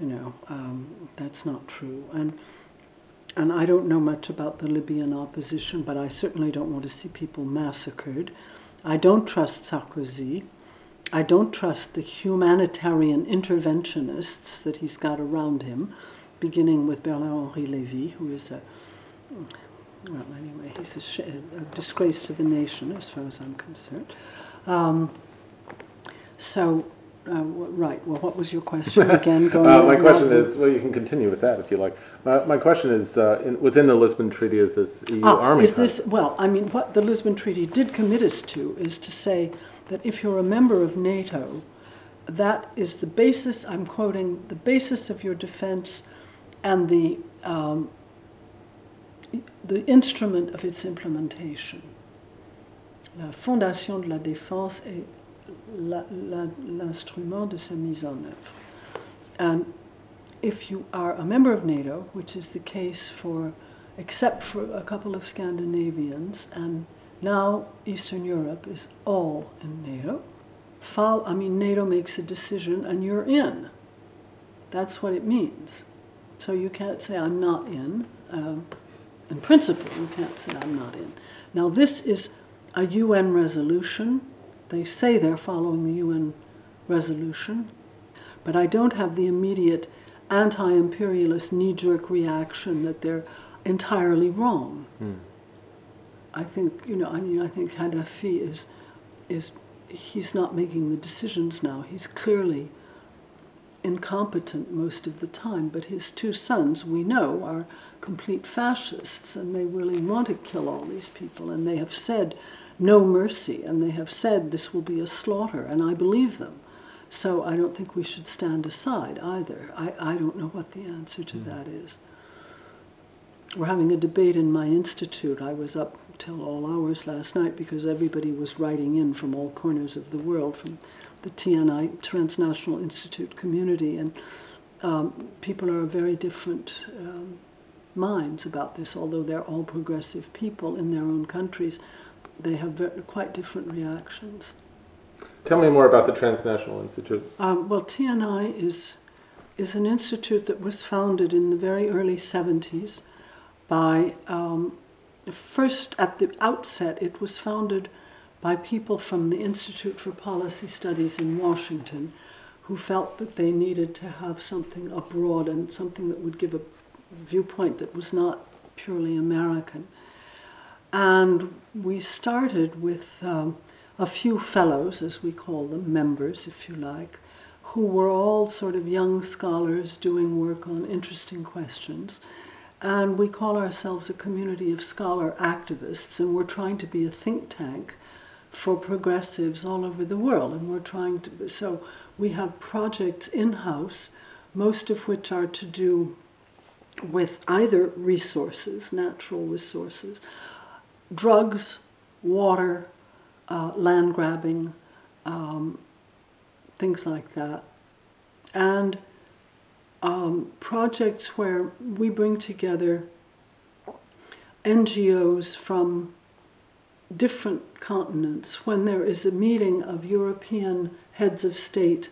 you know, um, that's not true. And, and I don't know much about the Libyan opposition, but I certainly don't want to see people massacred. I don't trust Sarkozy. I don't trust the humanitarian interventionists that he's got around him, beginning with Bernard-Henri Lévy, who is a well, anyway, he's a, a disgrace to the nation as far as I'm concerned. Um, so Uh, right. Well, what was your question again? Going Uh, my question is, well, you can continue with that if you like. My, my question is, uh, in, within the Lisbon Treaty is this EU Ah, army is this well? I mean, what the Lisbon Treaty did commit us to is to say that if you're a member of NATO, that is the basis. I'm quoting the basis of your defense, and the um, the instrument of its implementation. La fondation de la défense la- l'instrument de sa mise en œuvre. And if you are a member of NATO, which is the case for, except for a couple of Scandinavians, and now Eastern Europe is all in NATO, fol- I mean, NATO makes a decision and you're in. That's what it means. So you can't say, I'm not in. Um, in principle, you can't say, I'm not in. Now, this is a UN resolution. They say they're following the UN resolution, but I don't have the immediate anti imperialist knee jerk reaction that they're entirely wrong. Hmm. I think, you know, I mean, I think Gaddafi is, is, he's not making the decisions now. He's clearly incompetent most of the time, but his two sons, we know, are complete fascists and they really want to kill all these people and they have said no mercy and they have said this will be a slaughter and I believe them. So I don't think we should stand aside either. I, I don't know what the answer to that is. We're having a debate in my institute. I was up till all hours last night because everybody was writing in from all corners of the world, from the TNI, Transnational Institute community, and um, people are very different um, minds about this. Although they're all progressive people in their own countries, they have very, quite different reactions. Tell me more about the Transnational Institute. Um, well, TNI is is an institute that was founded in the very early 70s by um, first at the outset it was founded by people from the Institute for Policy Studies in Washington who felt that they needed to have something abroad and something that would give a viewpoint that was not purely American. And we started with um, a few fellows, as we call them, members, if you like, who were all sort of young scholars doing work on interesting questions. And we call ourselves a community of scholar activists, and we're trying to be a think tank for progressives all over the world. And we're trying to, so we have projects in house, most of which are to do with either resources, natural resources, drugs, water, uh, land grabbing, um, things like that. And um, projects where we bring together NGOs from different continents when there is a meeting of European heads of state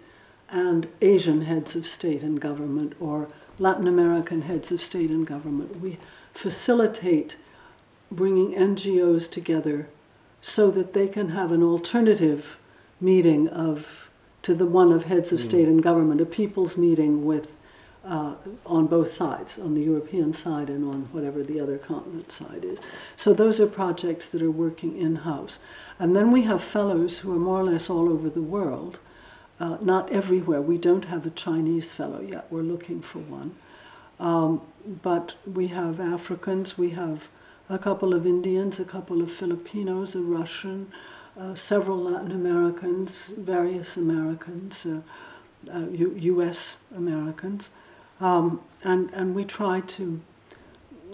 and Asian heads of state and government or Latin American heads of state and government. We facilitate bringing NGOs together so that they can have an alternative meeting of to the one of heads of state and government, a people's meeting with uh, on both sides, on the European side and on whatever the other continent side is. So those are projects that are working in house. And then we have fellows who are more or less all over the world, uh, not everywhere. We don't have a Chinese fellow yet, we're looking for one. Um, but we have Africans, we have a couple of Indians, a couple of Filipinos, a Russian, uh, several Latin Americans, various Americans, uh, uh, U.S. Americans, um, and and we try to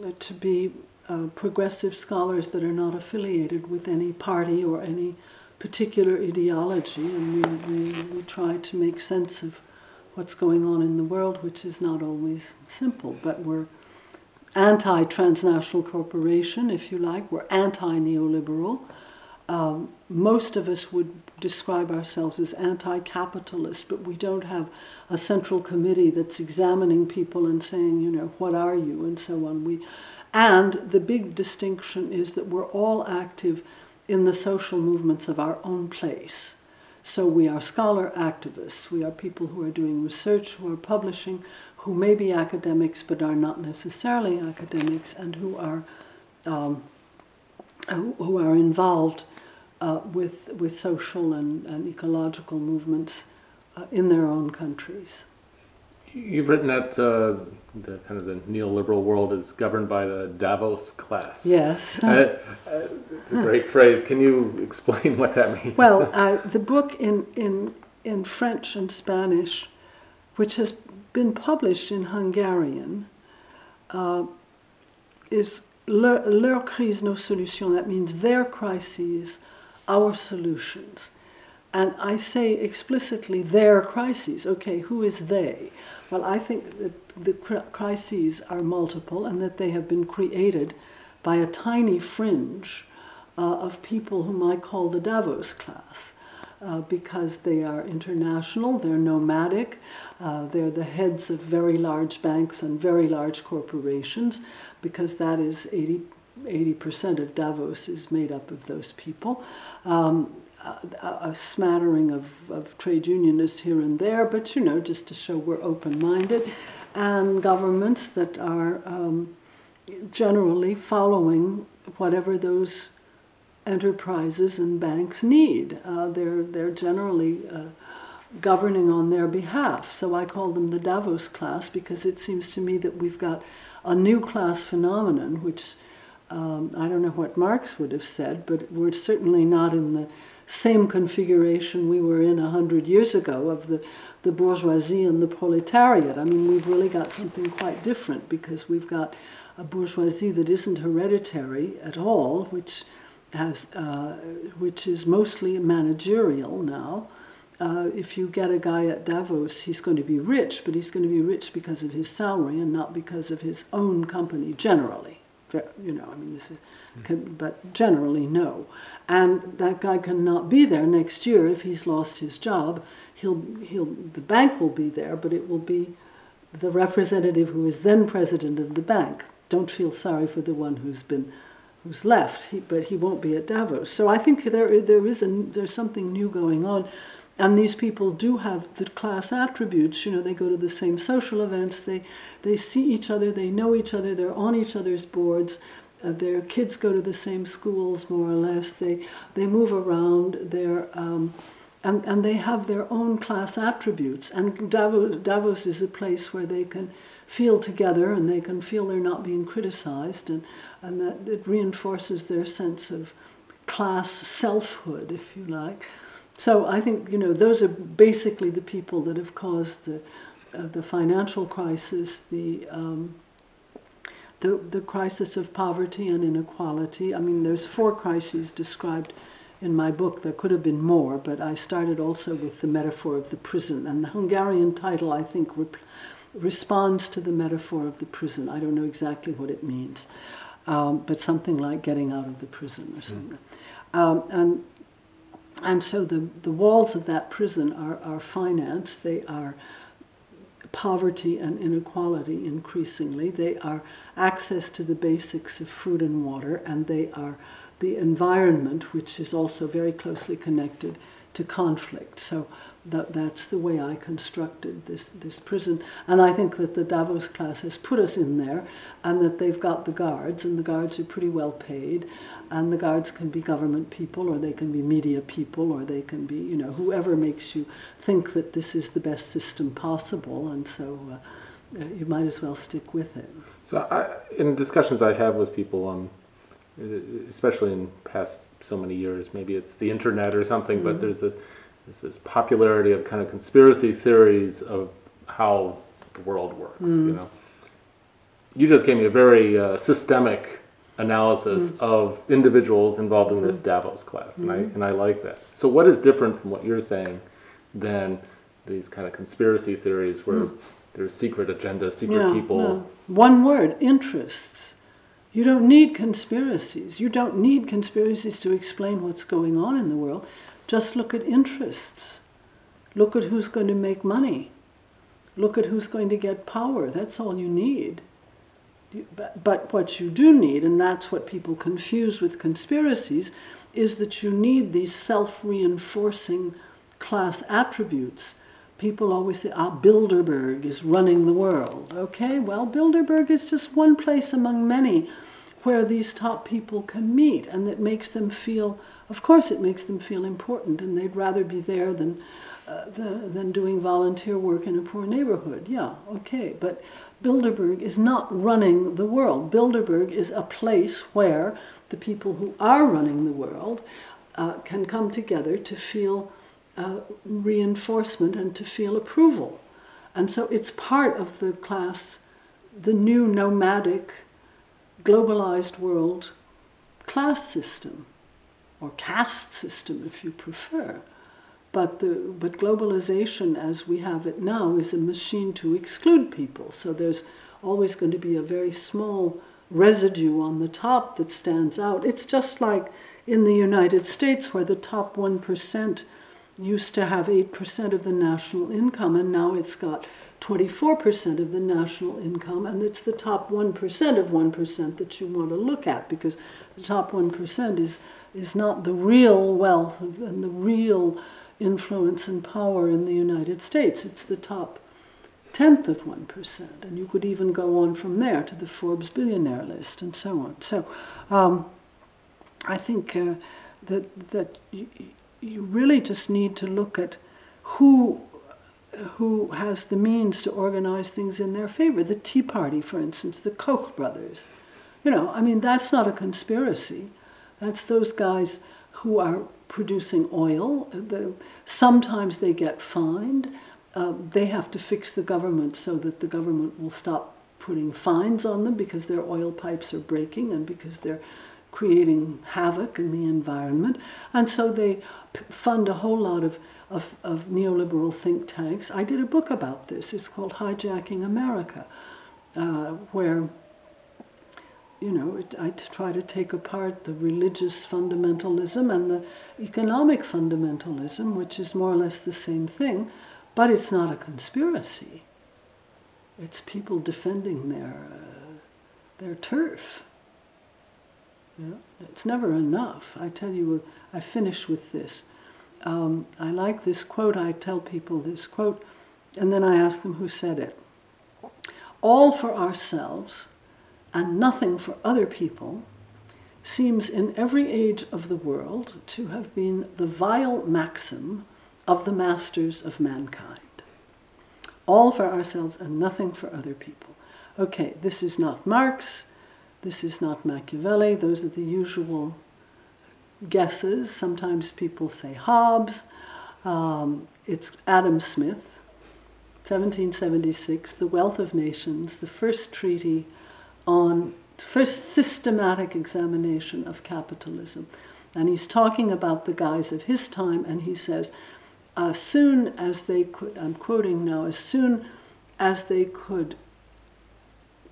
uh, to be uh, progressive scholars that are not affiliated with any party or any particular ideology, and we, we, we try to make sense of what's going on in the world, which is not always simple, but we're anti transnational corporation, if you like, we're anti neoliberal. Um, most of us would describe ourselves as anti capitalist, but we don't have a central committee that's examining people and saying, you know, what are you, and so on. We, and the big distinction is that we're all active in the social movements of our own place. So we are scholar activists, we are people who are doing research, who are publishing, who may be academics but are not necessarily academics, and who are um, who who are involved uh, with with social and, and ecological movements uh, in their own countries. You've written that uh, the kind of the neoliberal world is governed by the Davos class. Yes. Uh, uh, it's a great phrase. Can you explain what that means? Well, uh, the book in, in, in French and Spanish, which has been published in Hungarian, uh, is leur, leur crise, nos solutions. That means their crises, our solutions. And I say explicitly their crises. Okay, who is they? Well, I think that the crises are multiple and that they have been created by a tiny fringe uh, of people whom I call the Davos class. Uh, because they are international, they're nomadic, uh, they're the heads of very large banks and very large corporations, because that is 80, percent of Davos is made up of those people. Um, a, a, smattering of, of trade unionists here and there, but you know, just to show we're open minded, and governments that are um, generally following whatever those enterprises and banks need. Uh, they're, they're generally uh, governing on their behalf. So I call them the Davos class because it seems to me that we've got a new class phenomenon, which um, I don't know what Marx would have said, but we're certainly not in the same configuration we were in a hundred years ago of the, the bourgeoisie and the proletariat. I mean, we've really got something quite different because we've got a bourgeoisie that isn't hereditary at all, which has, uh, which is mostly managerial now. Uh, if you get a guy at Davos, he's going to be rich, but he's going to be rich because of his salary and not because of his own company generally. You know, I mean, this is, can, but generally no. And that guy cannot be there next year if he's lost his job. He'll, he'll, the bank will be there, but it will be the representative who is then president of the bank. Don't feel sorry for the one who's been who's left, he, but he won't be at Davos. So I think there there is a, there's something new going on, and these people do have the class attributes. You know, they go to the same social events, they they see each other, they know each other, they're on each other's boards. Uh, their kids go to the same schools, more or less. They they move around. They're um, and, and they have their own class attributes. And Davos, Davos is a place where they can feel together and they can feel they're not being criticized and, and that it reinforces their sense of class selfhood, if you like. So I think, you know, those are basically the people that have caused the, uh, the financial crisis, the, um, the, the crisis of poverty and inequality. I mean, there's four crises described in my book. There could have been more, but I started also with the metaphor of the prison. And the Hungarian title, I think, responds to the metaphor of the prison. I don't know exactly what it means, um, but something like getting out of the prison or something. Mm. Um, and and so the, the walls of that prison are, are finance, they are poverty and inequality increasingly, they are access to the basics of food and water, and they are the environment, which is also very closely connected to conflict. So that, that's the way I constructed this, this prison. And I think that the Davos class has put us in there and that they've got the guards, and the guards are pretty well paid. And the guards can be government people, or they can be media people, or they can be, you know, whoever makes you think that this is the best system possible. And so uh, you might as well stick with it. So, I, in discussions I have with people, um, especially in past so many years, maybe it's the internet or something, mm-hmm. but there's a is this popularity of kind of conspiracy theories of how the world works. Mm. You know, you just gave me a very uh, systemic analysis mm. of individuals involved in this mm. Davos class, and I mm. and I like that. So, what is different from what you're saying than these kind of conspiracy theories where mm. there's secret agendas, secret yeah, people? No. One word: interests. You don't need conspiracies. You don't need conspiracies to explain what's going on in the world. Just look at interests. Look at who's going to make money. Look at who's going to get power. That's all you need. But what you do need, and that's what people confuse with conspiracies, is that you need these self reinforcing class attributes. People always say, ah, Bilderberg is running the world. Okay, well, Bilderberg is just one place among many where these top people can meet, and that makes them feel of course it makes them feel important and they'd rather be there than uh, than, than doing volunteer work in a poor neighborhood. Yeah, okay. But Bilderberg is not running the world. Bilderberg is a place where the people who are running the world uh, can come together to feel uh, reinforcement and to feel approval. And so it's part of the class, the new nomadic, globalized world class system, or caste system if you prefer. But, the, but globalization as we have it now is a machine to exclude people. So there's always going to be a very small residue on the top that stands out. It's just like in the United States, where the top 1% used to have 8% of the national income, and now it's got 24% of the national income, and it's the top 1% of 1% that you want to look at because the top 1% is, is not the real wealth and the real influence and power in the United States. It's the top tenth of 1%. And you could even go on from there to the Forbes billionaire list and so on. So um, I think uh, that, that you, you really just need to look at who who has the means to organize things in their favor. The Tea Party, for instance, the Koch brothers. You know, I mean, that's not a conspiracy. That's those guys who are producing oil. The, sometimes they get fined. Uh, they have to fix the government so that the government will stop putting fines on them because their oil pipes are breaking and because they're creating havoc in the environment. And so they fund a whole lot of of, of neoliberal think tanks. I did a book about this. It's called Hijacking America, uh, where you know, it, I try to take apart the religious fundamentalism and the economic fundamentalism, which is more or less the same thing, but it's not a conspiracy. It's people defending their uh, their turf. Yeah? It's never enough. I tell you, I finish with this um, I like this quote. I tell people this quote, and then I ask them who said it. All for ourselves and nothing for other people seems in every age of the world to have been the vile maxim of the masters of mankind. All for ourselves and nothing for other people. Okay, this is not Marx, this is not Machiavelli, those are the usual guesses. Sometimes people say Hobbes. Um, it's Adam Smith, 1776, The Wealth of Nations, the first treaty on, first systematic examination of capitalism. And he's talking about the guys of his time, and he says, as soon as they could, I'm quoting now, as soon as they could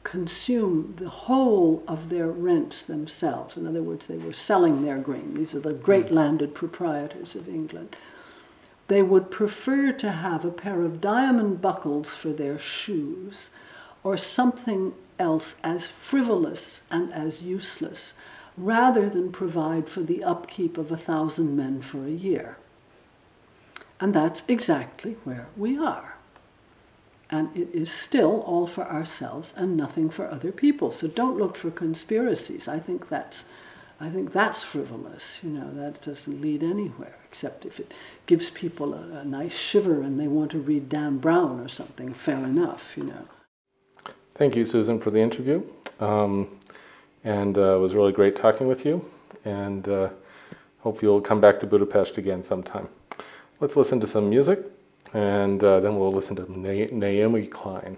consume the whole of their rents themselves. In other words, they were selling their grain. These are the great mm-hmm. landed proprietors of England. They would prefer to have a pair of diamond buckles for their shoes or something else as frivolous and as useless rather than provide for the upkeep of a thousand men for a year. And that's exactly where we are and it is still all for ourselves and nothing for other people. So don't look for conspiracies. I think that's I think that's frivolous. You know, that doesn't lead anywhere except if it gives people a, a nice shiver and they want to read Dan Brown or something. Fair enough, you know. Thank you, Susan, for the interview. Um, and uh, it was really great talking with you. And uh, hope you'll come back to Budapest again sometime. Let's listen to some music and uh, then we'll listen to Na- Naomi Klein.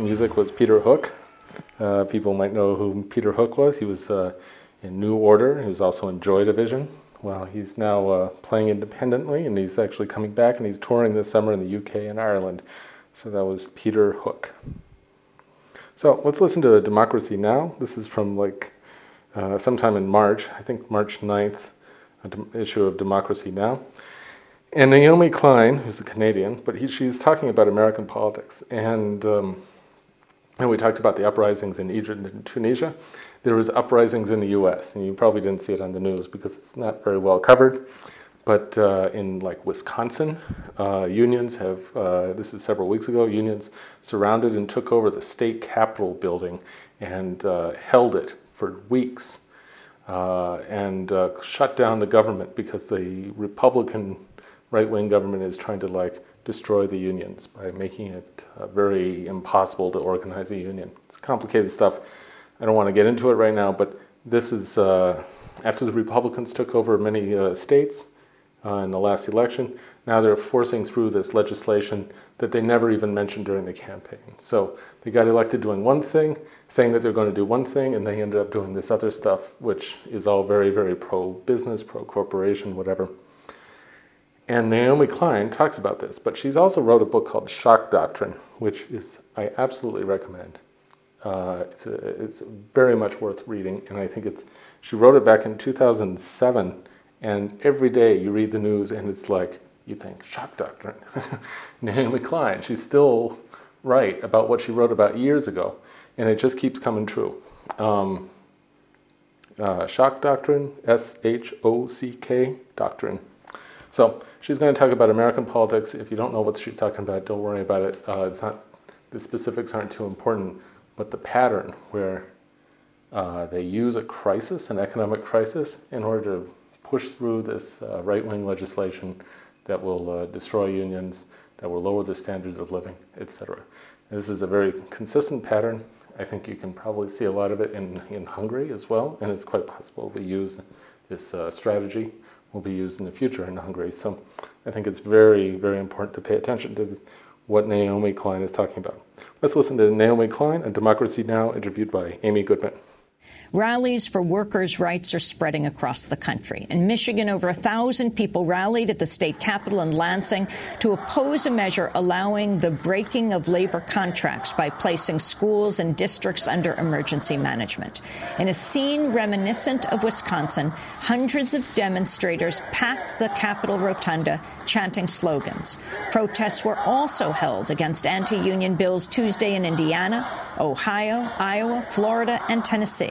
Music was Peter Hook. Uh, people might know who Peter Hook was. He was uh, in New Order. He was also in Joy Division. Well, he's now uh, playing independently, and he's actually coming back, and he's touring this summer in the UK and Ireland. So that was Peter Hook. So let's listen to Democracy Now. This is from like uh, sometime in March, I think March 9th, an issue of Democracy Now. And Naomi Klein, who's a Canadian, but he, she's talking about American politics. And, um, and we talked about the uprisings in Egypt and Tunisia. There was uprisings in the U.S., and you probably didn't see it on the news because it's not very well covered. But uh, in like Wisconsin, uh, unions have, uh, this is several weeks ago, unions surrounded and took over the state capitol building and uh, held it for weeks uh, and uh, shut down the government because the Republican right-wing government is trying to like destroy the unions by making it uh, very impossible to organize a union. It's complicated stuff. I don't want to get into it right now, but this is uh, after the Republicans took over many uh, states uh, in the last election. Now they're forcing through this legislation that they never even mentioned during the campaign. So they got elected doing one thing, saying that they're going to do one thing, and they ended up doing this other stuff, which is all very, very pro-business, pro-corporation, whatever. And Naomi Klein talks about this, but she's also wrote a book called Shock Doctrine, which is I absolutely recommend. Uh, it's, a, it's very much worth reading, and I think it's. She wrote it back in 2007, and every day you read the news, and it's like you think shock doctrine. Naomi Klein, she's still right about what she wrote about years ago, and it just keeps coming true. Um, uh, shock doctrine, S H O C K doctrine. So she's going to talk about American politics. If you don't know what she's talking about, don't worry about it. Uh, it's not the specifics aren't too important, but the pattern where uh, they use a crisis, an economic crisis, in order to push through this uh, right-wing legislation that will uh, destroy unions, that will lower the standard of living, etc. This is a very consistent pattern. I think you can probably see a lot of it in, in Hungary as well, and it's quite possible we use this uh, strategy will be used in the future in Hungary. So I think it's very, very important to pay attention to what Naomi Klein is talking about. Let's listen to Naomi Klein, a Democracy Now! interviewed by Amy Goodman. Rallies for workers' rights are spreading across the country. In Michigan, over a thousand people rallied at the state capitol in Lansing to oppose a measure allowing the breaking of labor contracts by placing schools and districts under emergency management. In a scene reminiscent of Wisconsin, hundreds of demonstrators packed the Capitol rotunda chanting slogans. Protests were also held against anti union bills Tuesday in Indiana, Ohio, Iowa, Florida, and Tennessee.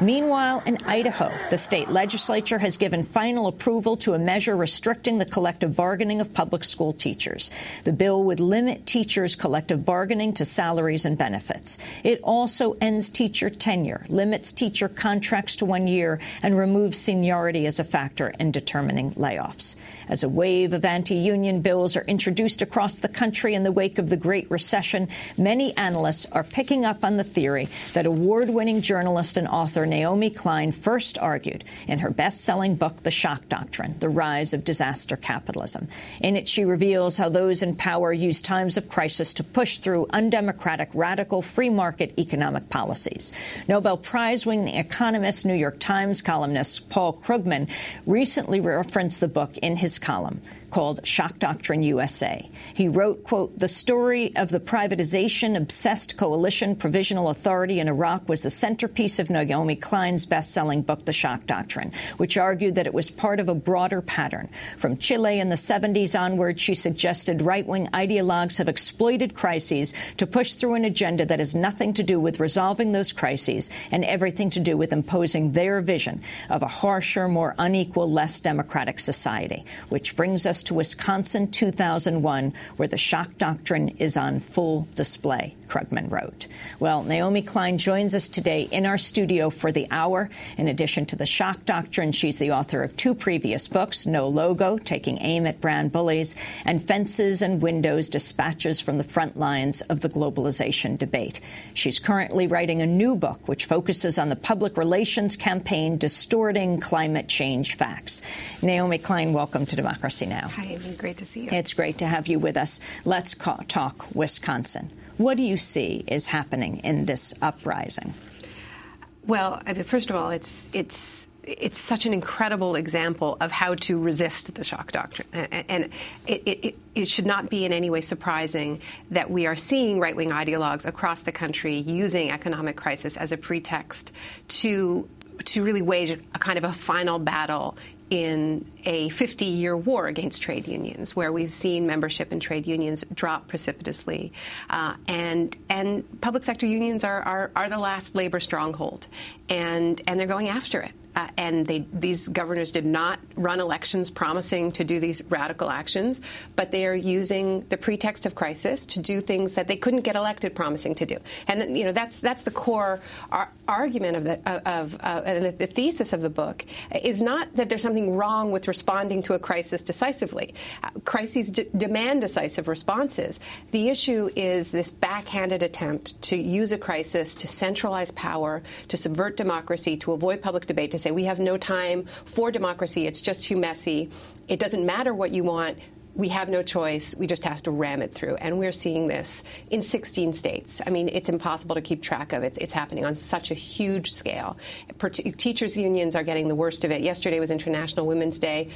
Meanwhile, in Idaho, the state legislature has given final approval to a measure restricting the collective bargaining of public school teachers. The bill would limit teachers' collective bargaining to salaries and benefits. It also ends teacher tenure, limits teacher contracts to one year, and removes seniority as a factor in determining layoffs. As a wave of anti-union bills are introduced across the country in the wake of the Great Recession, many analysts are picking up on the theory that award-winning journalist and author Naomi Klein first argued in her best-selling book, The Shock Doctrine, The Rise of Disaster Capitalism. In it, she reveals how those in power use times of crisis to push through undemocratic, radical, free market economic policies. Nobel Prize-winning economist, New York Times columnist Paul Krugman recently referenced the book in his column called Shock Doctrine USA. He wrote, quote, the story of the privatization-obsessed coalition provisional authority in Iraq was the centerpiece of Naomi Klein's best-selling book, The Shock Doctrine, which argued that it was part of a broader pattern. From Chile in the 70s onward, she suggested right-wing ideologues have exploited crises to push through an agenda that has nothing to do with resolving those crises and everything to do with imposing their vision of a harsher, more unequal, less democratic society, which brings us to Wisconsin 2001, where the shock doctrine is on full display, Krugman wrote. Well, Naomi Klein joins us today in our studio for the hour. In addition to the shock doctrine, she's the author of two previous books, No Logo, Taking Aim at Brand Bullies, and Fences and Windows, Dispatches from the Front Lines of the Globalization Debate. She's currently writing a new book, which focuses on the public relations campaign distorting climate change facts. Naomi Klein, welcome to Democracy Now! Hi, Amy. Great to see you. It's great to have you with us. Let's talk Wisconsin. What do you see is happening in this uprising? Well, I mean, first of all, it's it's it's such an incredible example of how to resist the shock doctrine. And it, it, it, should not be in any way surprising that we are seeing right wing ideologues across the country using economic crisis as a pretext to to really wage a kind of a final battle in a 50 year war against trade unions, where we've seen membership in trade unions drop precipitously. Uh, and, and public sector unions are, are, are the last labor stronghold, and, and they're going after it. Uh, and they, these governors did not run elections promising to do these radical actions, but they are using the pretext of crisis to do things that they couldn't get elected promising to do. And you know that's that's the core ar argument of the of, uh, the, the thesis of the book is not that there's something wrong with responding to a crisis decisively. Uh, crises demand decisive responses. The issue is this backhanded attempt to use a crisis to centralize power, to subvert democracy, to avoid public debate, to say we have no time for democracy. It's just too messy. It doesn't matter what you want we have no choice. We just have to ram it through. And we're seeing this in 16 states. I mean, it's impossible to keep track of it. It's happening on such a huge scale. Teachers' unions are getting the worst of it. Yesterday was International Women's Day.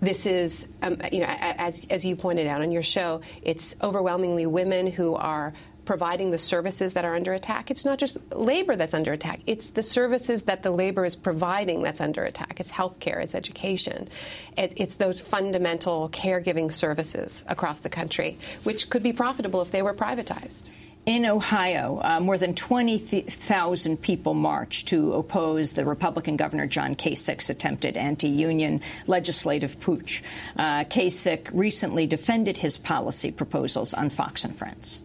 This is, um, you know, as, as you pointed out on your show, it's overwhelmingly women who are providing the services that are under attack. It's not just labor that's under attack. It's the services that the labor is providing that's under attack. It's healthcare, it's education. It, it's those fundamental caregiving services across the country, which could be profitable if they were privatized. In Ohio, uh, more than 20,000 people marched to oppose the Republican Governor John Kasich's attempted anti-union legislative putsch. Uh, Kasich recently defended his policy proposals on Fox and Friends.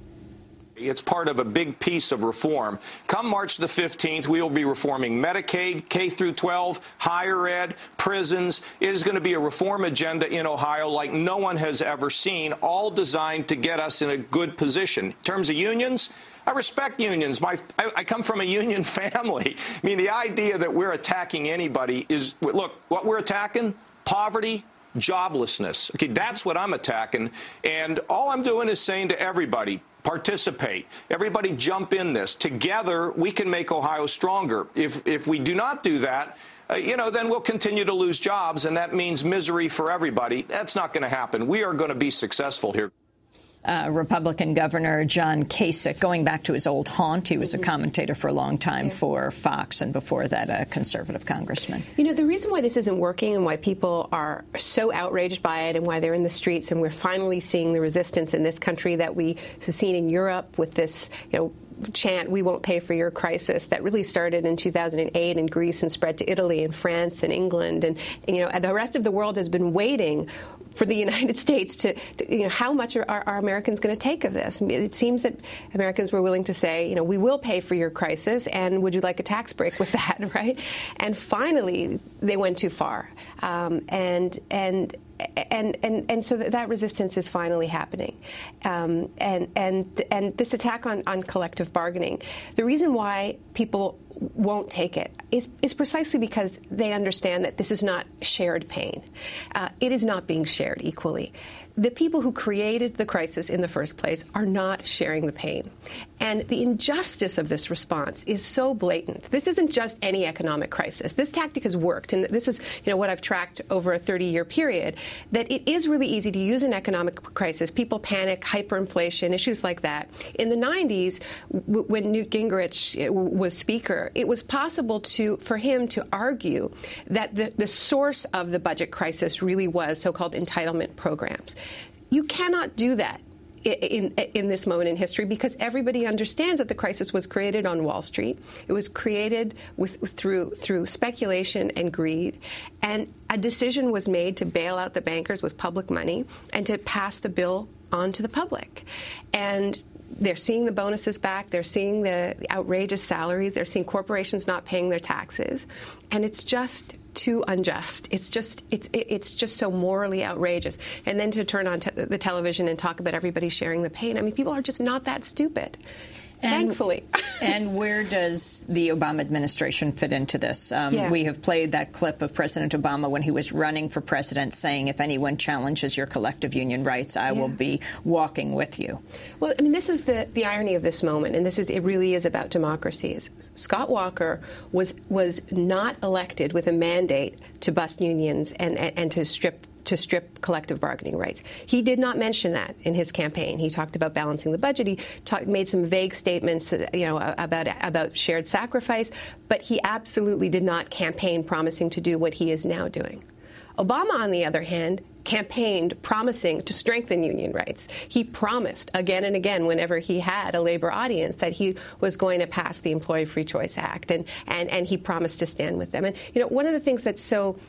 It's part of a big piece of reform. Come March the 15th, we will be reforming Medicaid, K through 12, higher ed, prisons. It is going to be a reform agenda in Ohio like no one has ever seen, all designed to get us in a good position. In terms of unions, I respect unions. My, I, I, come from a union family. I mean, the idea that we're attacking anybody is look, what we're attacking poverty, joblessness. Okay, that's what I'm attacking. And all I'm doing is saying to everybody, participate. Everybody jump in this. Together, we can make Ohio stronger. If, if we do not do that, uh, you know, then we'll continue to lose jobs, and that means misery for everybody. That's not going to happen. We are going to be successful here uh, Republican Governor John Kasich, going back to his old haunt. He was a commentator for a long time for Fox, and before that, a conservative congressman. You know, the reason why this isn't working and why people are so outraged by it and why they're in the streets and we're finally seeing the resistance in this country that we have seen in Europe with this, you know, chant "We won't pay for your crisis" that really started in 2008 in Greece and spread to Italy and France and England, and you know the rest of the world has been waiting for the United States to, to you know, how much are, are Americans going to take of this? It seems that Americans were willing to say, you know, we will pay for your crisis, and would you like a tax break with that, right? And finally, they went too far, um, and and and, and, and so that resistance is finally happening. Um, and, and, and this attack on, on collective bargaining, the reason why people won't take it is, is precisely because they understand that this is not shared pain. Uh, it is not being shared equally. The people who created the crisis in the first place are not sharing the pain. And the injustice of this response is so blatant. This isn't just any economic crisis. This tactic has worked, and this is you know what I've tracked over a 30-year period. That it is really easy to use an economic crisis. People panic, hyperinflation, issues like that. In the 90s, w- when Newt Gingrich uh, was speaker, it was possible to for him to argue that the, the source of the budget crisis really was so-called entitlement programs. You cannot do that in, in this moment in history because everybody understands that the crisis was created on Wall Street. It was created with, through through speculation and greed, and a decision was made to bail out the bankers with public money and to pass the bill on to the public. And they're seeing the bonuses back. They're seeing the outrageous salaries. They're seeing corporations not paying their taxes, and it's just too unjust. It's just it's it's just so morally outrageous. And then to turn on te- the television and talk about everybody sharing the pain. I mean, people are just not that stupid. And, Thankfully. and where does the Obama administration fit into this? Um, Yeah. We have played that clip of President Obama when he was running for president saying, if anyone challenges your collective union rights, I will be walking with you. Well, I mean, this is the, the irony of this moment, and this is it really is about democracy. Is Scott Walker was was not elected with a mandate to bust unions and, and, and to strip to strip collective bargaining rights. He did not mention that in his campaign. He talked about balancing the budget. He talk, made some vague statements, uh, you know, about about shared sacrifice, but he absolutely did not campaign promising to do what he is now doing. Obama, on the other hand, campaigned promising to strengthen union rights. He promised again and again, whenever he had a labor audience, that he was going to pass the Employee Free Choice Act, and, and, and he promised to stand with them. And, you know, one of the things that's so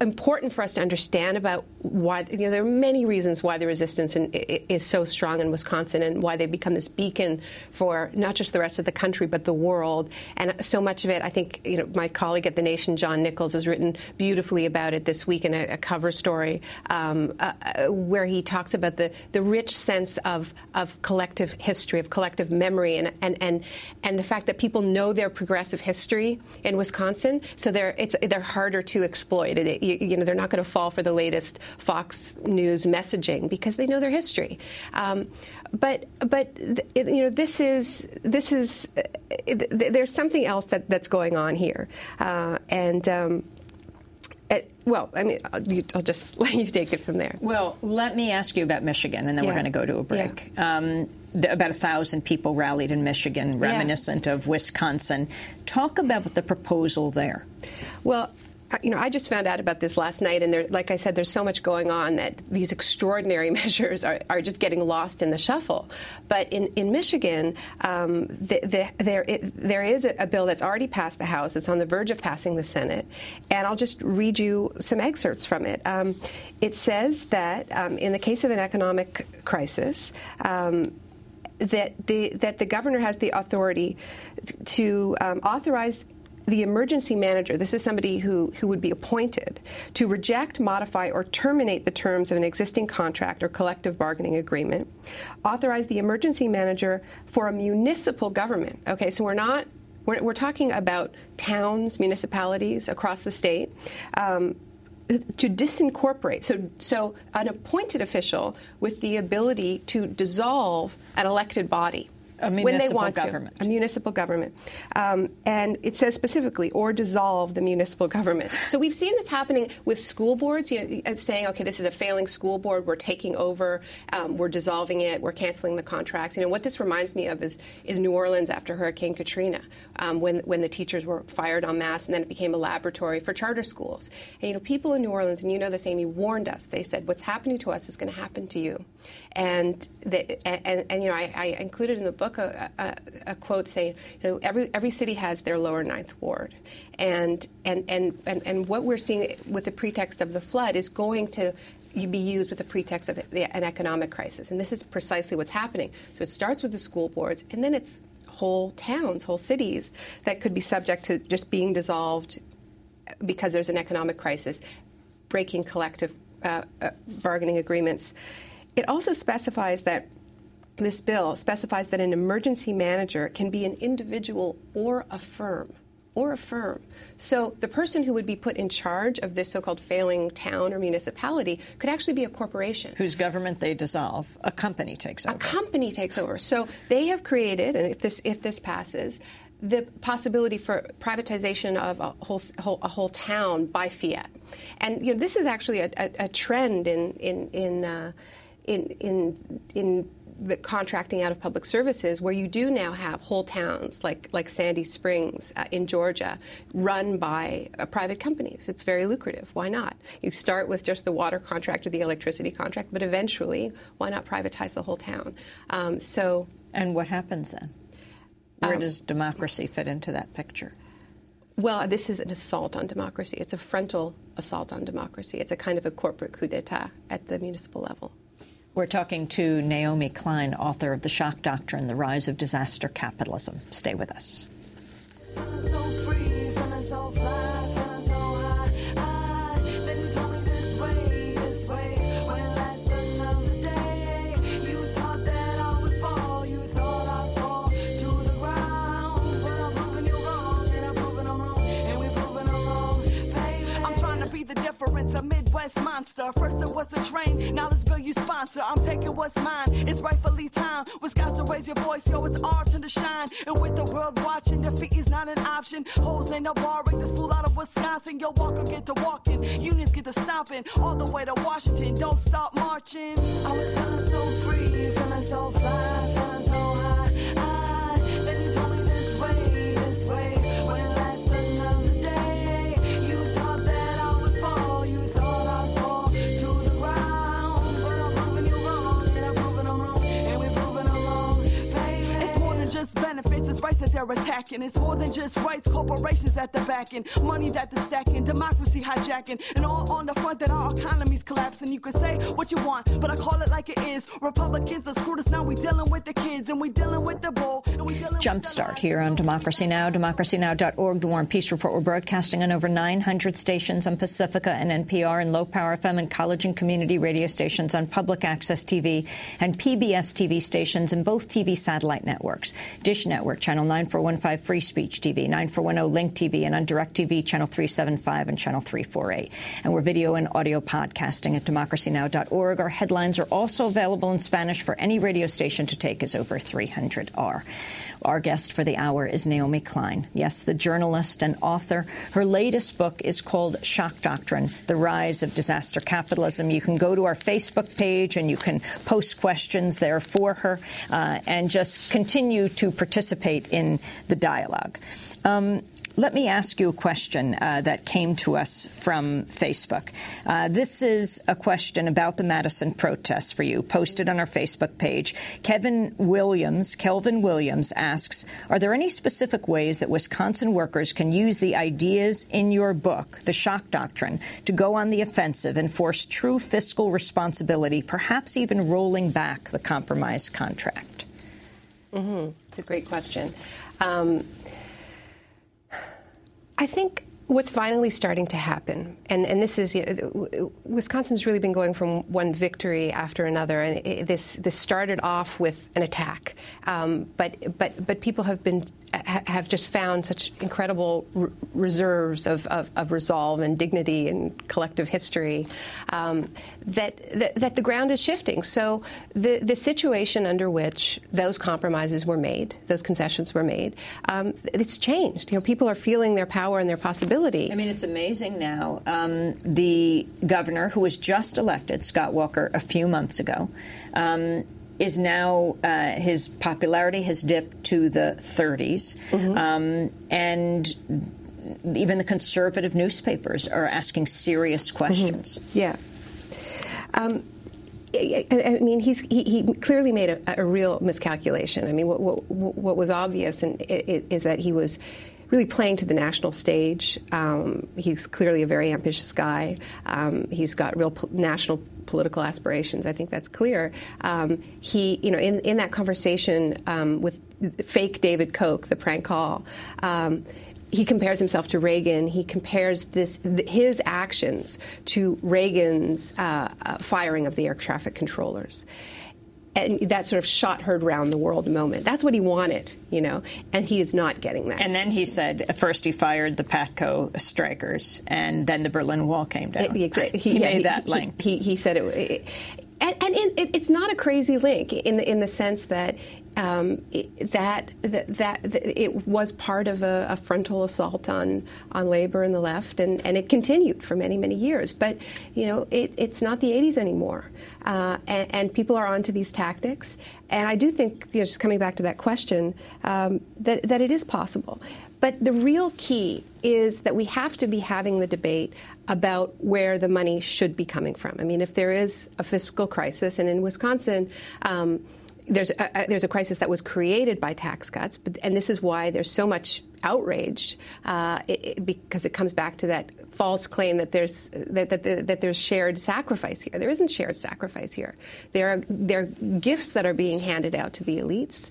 important for us to understand about why you know there are many reasons why the resistance in, is so strong in Wisconsin and why they've become this beacon for not just the rest of the country but the world. And so much of it I think you know my colleague at the Nation John Nichols has written beautifully about it this week in a, a cover story um, uh, uh, where he talks about the the rich sense of of collective history of collective memory and and and and the fact that people know their progressive history in Wisconsin so they're it's they're harder to exploit. It, you, you know they're not going to fall for the latest Fox News messaging because they know their history um, but but you know this is this is uh, there's something else that, that's going on here uh, and um, it, well I mean I'll, you- I'll just let you take it from there Well, let me ask you about Michigan, and then we're going to go to a break. Um, th- about a thousand people rallied in Michigan, reminiscent of Wisconsin. Talk about the proposal there. Well, you know, I just found out about this last night, and there, like I said, there's so much going on that these extraordinary measures are, are just getting lost in the shuffle. But in, in Michigan, um, the, the, there, it, there is a, a bill that's already passed the House. It's on the verge of passing the Senate. And I'll just read you some excerpts from it. Um, it says that um, in the case of an economic crisis, um, that the that the governor has the authority to um, authorize the emergency manager, this is somebody who, who would be appointed, to reject, modify, or terminate the terms of an existing contract or collective bargaining agreement. Authorize the emergency manager for a municipal government. Okay, so we're not. We're, we're talking about towns, municipalities across the state. Um, to disincorporate, so so an appointed official with the ability to dissolve an elected body A when they municipal want government. to, a municipal government, um, and it says specifically or dissolve the municipal government. So we've seen this happening with school boards, you know, uh, saying, okay, this is a failing school board, we're taking over, um, we're dissolving it, we're canceling the contracts. You know what this reminds me of is is New Orleans after Hurricane Katrina, um, when when the teachers were fired en masse, and then it became a laboratory for charter schools. And you know, people in New Orleans, and you know this, Amy, warned us. They said, what's happening to us is going to happen to you. And, the, and, and, and you know, I, I included in the book a, a, a, quote saying, you know, every every city has their lower ninth ward, and and and and, and what we're seeing with the pretext of the flood is going to be used with the pretext of an economic crisis, and this is precisely what's happening. So it starts with the school boards, and then it's whole towns, whole cities that could be subject to just being dissolved because there's an economic crisis, breaking collective uh, uh, bargaining agreements. It also specifies that this bill specifies that an emergency manager can be an individual or a firm or a firm. So the person who would be put in charge of this so-called failing town or municipality could actually be a corporation. Whose government they dissolve. A company takes over. A company takes over. So they have created, and if this if this passes, the possibility for privatization of a whole, whole, a whole town by fiat. And you know, this is actually a, a, a trend in in in, uh, in in in the contracting out of public services, where you do now have whole towns like like Sandy Springs uh, in Georgia, run by uh, private companies. It's very lucrative. Why not? You start with just the water contract or the electricity contract, but eventually, why not privatize the whole town? Um, so. And what happens then? Where um, does democracy fit into that picture? Well, this is an assault on democracy. It's a frontal assault on democracy. It's a kind of a corporate coup d'etat at the municipal level. We're talking to Naomi Klein, author of The Shock Doctrine The Rise of Disaster Capitalism. Stay with us. Difference, a Midwest monster. First it was the train, now this bill you sponsor. I'm taking what's mine, it's rightfully time. Wisconsin, raise your voice, yo, it's our turn to shine. And with the world watching, defeat is not an option. Hoes ain't no barring, this fool out of Wisconsin. Yo, Walker get to walking, unions get to stomping. All the way to Washington, don't stop marching. I was feeling so free, feeling so fly, feeling so high. That they're attacking. It's more than just rights, corporations at the backing, money that they're stacking, democracy hijacking, and all on the front that our economy's collapsing. You can say what you want, but I call it like it is. Republicans are screwed us now. We dealing with the kids and we dealing with the bull. And we dealing Jumpstart here on Democracy Now, democracynow.org, The War and Peace Report. We're broadcasting on over 900 stations on Pacifica and NPR and low power FM and college and community radio stations on public access TV and PBS TV stations and both TV satellite networks. Dish Network, Channel 9415 Free Speech TV, 9410 Link TV, and on DirecTV, Channel 375 and Channel 348. And we're video and audio podcasting at democracynow.org. Our headlines are also available in Spanish for any radio station to take as over 300R. Our guest for the hour is Naomi Klein. Yes, the journalist and author. Her latest book is called Shock Doctrine, The Rise of Disaster Capitalism. You can go to our Facebook page and you can post questions there for her uh, and just continue to participate in the dialogue. Um, let me ask you a question uh, that came to us from Facebook. Uh, this is a question about the Madison protests for you, posted on our Facebook page. Kevin Williams, Kelvin Williams asks, are there any specific ways that Wisconsin workers can use the ideas in your book, The Shock Doctrine, to go on the offensive and force true fiscal responsibility, perhaps even rolling back the compromise contract? Mm-hmm. It's a great question. Um, I think what's finally starting to happen, and, and this is, you know, Wisconsin's really been going from one victory after another, and it, this this started off with an attack, um, but but but people have been have just found such incredible reserves of, of, of, resolve and dignity and collective history um, that, that, that the ground is shifting. So the the situation under which those compromises were made, those concessions were made, um, it's changed. You know, people are feeling their power and their possibility. I mean, it's amazing now. Um, the governor, who was just elected, Scott Walker, a few months ago um, is now uh, his popularity has dipped to the 30s, mm-hmm. um, and even the conservative newspapers are asking serious questions. Mm-hmm. Yeah. Um, I mean, he's, he, he clearly made a, a real miscalculation. I mean, what, what, what was obvious and, is that he was really playing to the national stage. Um, he's clearly a very ambitious guy. Um, he's got real po- national political aspirations. I think that's clear. Um, he, you know, in, in that conversation um, with fake David Koch, the prank call. Um, he compares himself to Reagan. He compares this th- his actions to Reagan's uh, uh, firing of the air traffic controllers. And that sort of shot heard round the world moment. That's what he wanted, you know, and he is not getting that. And then he said, first he fired the Patco strikers, and then the Berlin Wall came down. He, he- he yeah, made that he- link. He, he said it, it and, and it, it's not a crazy link in the in the sense that um, it, that, that that it was part of a, a frontal assault on on labor and the left, and, and it continued for many many years. But you know, it, it's not the 80s anymore, uh, and, and people are onto these tactics. And I do think, you know, just coming back to that question, um, that that it is possible. But the real key is that we have to be having the debate about where the money should be coming from. I mean, if there is a fiscal crisis, and in Wisconsin, um, there's a, there's a crisis that was created by tax cuts, but, and this is why there's so much outrage uh, it, it- because it comes back to that false claim that there's that, that, that there's shared sacrifice here. There isn't shared sacrifice here. There are there are gifts that are being handed out to the elites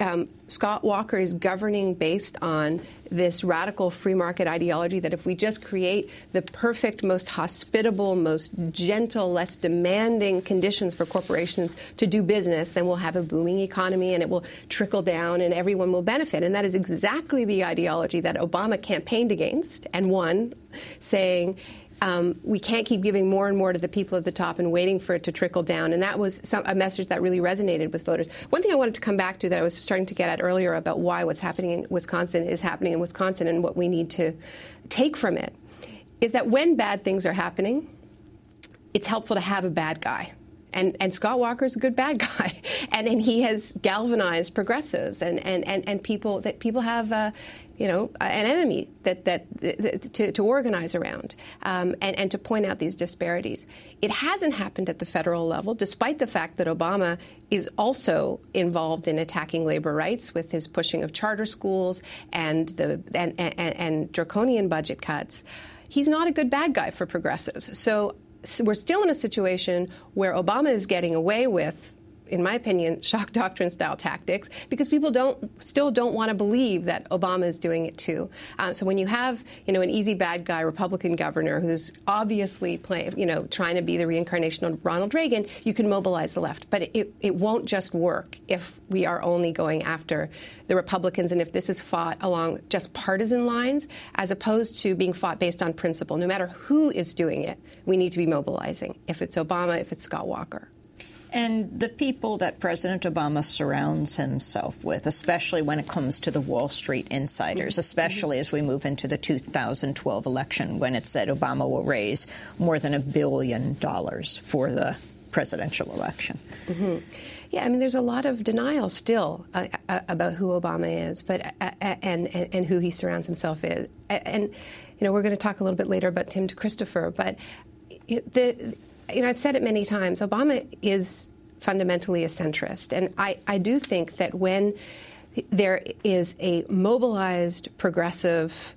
um, Scott Walker is governing based on this radical free market ideology that if we just create the perfect, most hospitable, most gentle, less demanding conditions for corporations to do business, then we'll have a booming economy and it will trickle down and everyone will benefit. And that is exactly the ideology that Obama campaigned against and won, saying, um, we can't keep giving more and more to the people at the top and waiting for it to trickle down. And that was some, a message that really resonated with voters. One thing I wanted to come back to that I was starting to get at earlier about why what's happening in Wisconsin is happening in Wisconsin and what we need to take from it is that when bad things are happening, it's helpful to have a bad guy. And, and Scott Walker's a good bad guy, and, and he has galvanized progressives and, and, and, and people that people have, uh, you know, an enemy that, that, that to, to organize around um, and, and to point out these disparities. It hasn't happened at the federal level, despite the fact that Obama is also involved in attacking labor rights with his pushing of charter schools and the and, and, and draconian budget cuts. He's not a good bad guy for progressives. So we're still in a situation where Obama is getting away with, in my opinion, shock doctrine style tactics because people don't still don't want to believe that Obama is doing it too. Uh, so when you have you know an easy bad guy Republican governor who's obviously playing you know trying to be the reincarnation of Ronald Reagan, you can mobilize the left, but it it won't just work if we are only going after the Republicans and if this is fought along just partisan lines as opposed to being fought based on principle. No matter who is doing it, we need to be mobilizing. If it's Obama, if it's Scott Walker. And the people that President Obama surrounds himself with, especially when it comes to the Wall Street insiders, especially as we move into the 2012 election, when it said Obama will raise more than a billion dollars for the presidential election. hmm Yeah, I mean, there's a lot of denial still uh, uh, about who Obama is, but uh, uh, and, and and who he surrounds himself with. And you know, we're going to talk a little bit later about Tim DeChristopher, but the you know, I've said it many times. Obama is fundamentally a centrist, and I I do think that when there is a mobilized progressive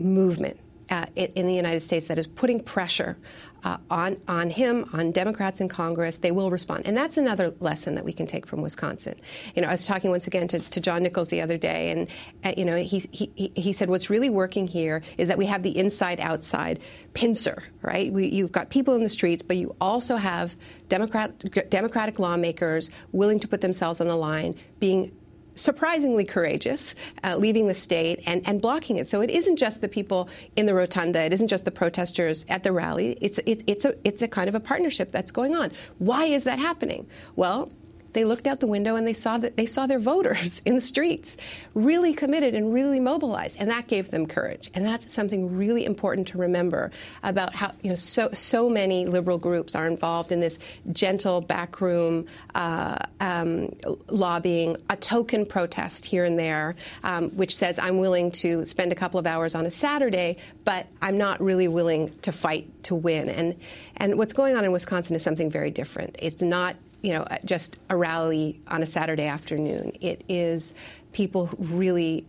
movement uh, in, in the United States that is putting pressure uh, on on him, on Democrats in Congress, they will respond. And that's another lesson that we can take from Wisconsin. You know, I was talking once again to, to John Nichols the other day, and uh, you know, he, he he said what's really working here is that we have the inside-outside pincer, right? We, you've got people in the streets, but you also have Democrat Democratic lawmakers willing to put themselves on the line, being surprisingly courageous, uh, leaving the state and, and blocking it. So it isn't just the people in the rotunda, it isn't just the protesters at the rally. It's, it, it's, a, it's a kind of a partnership that's going on. Why is that happening? Well, they looked out the window and they saw that they saw their voters in the streets really committed and really mobilized and that gave them courage and that's something really important to remember about how you know so so many liberal groups are involved in this gentle backroom uh, um, lobbying a token protest here and there um, which says I'm willing to spend a couple of hours on a Saturday but I'm not really willing to fight to win. And and what's going on in Wisconsin is something very different. It's not you know just a rally on a Saturday afternoon. It is people really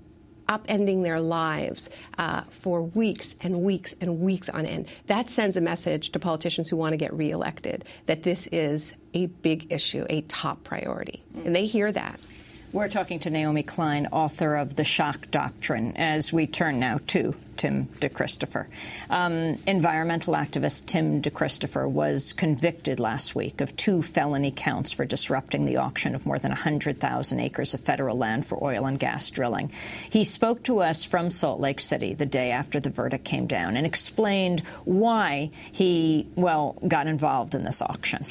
upending their lives uh, for weeks and weeks and weeks on end. That sends a message to politicians who want to get reelected that this is a big issue, a top priority. And they hear that. We're talking to Naomi Klein, author of The Shock Doctrine, as we turn now to Tim DeChristopher. Um, environmental activist Tim DeChristopher was convicted last week of two felony counts for disrupting the auction of more than 100,000 acres of federal land for oil and gas drilling. He spoke to us from Salt Lake City the day after the verdict came down and explained why he, well, got involved in this auction.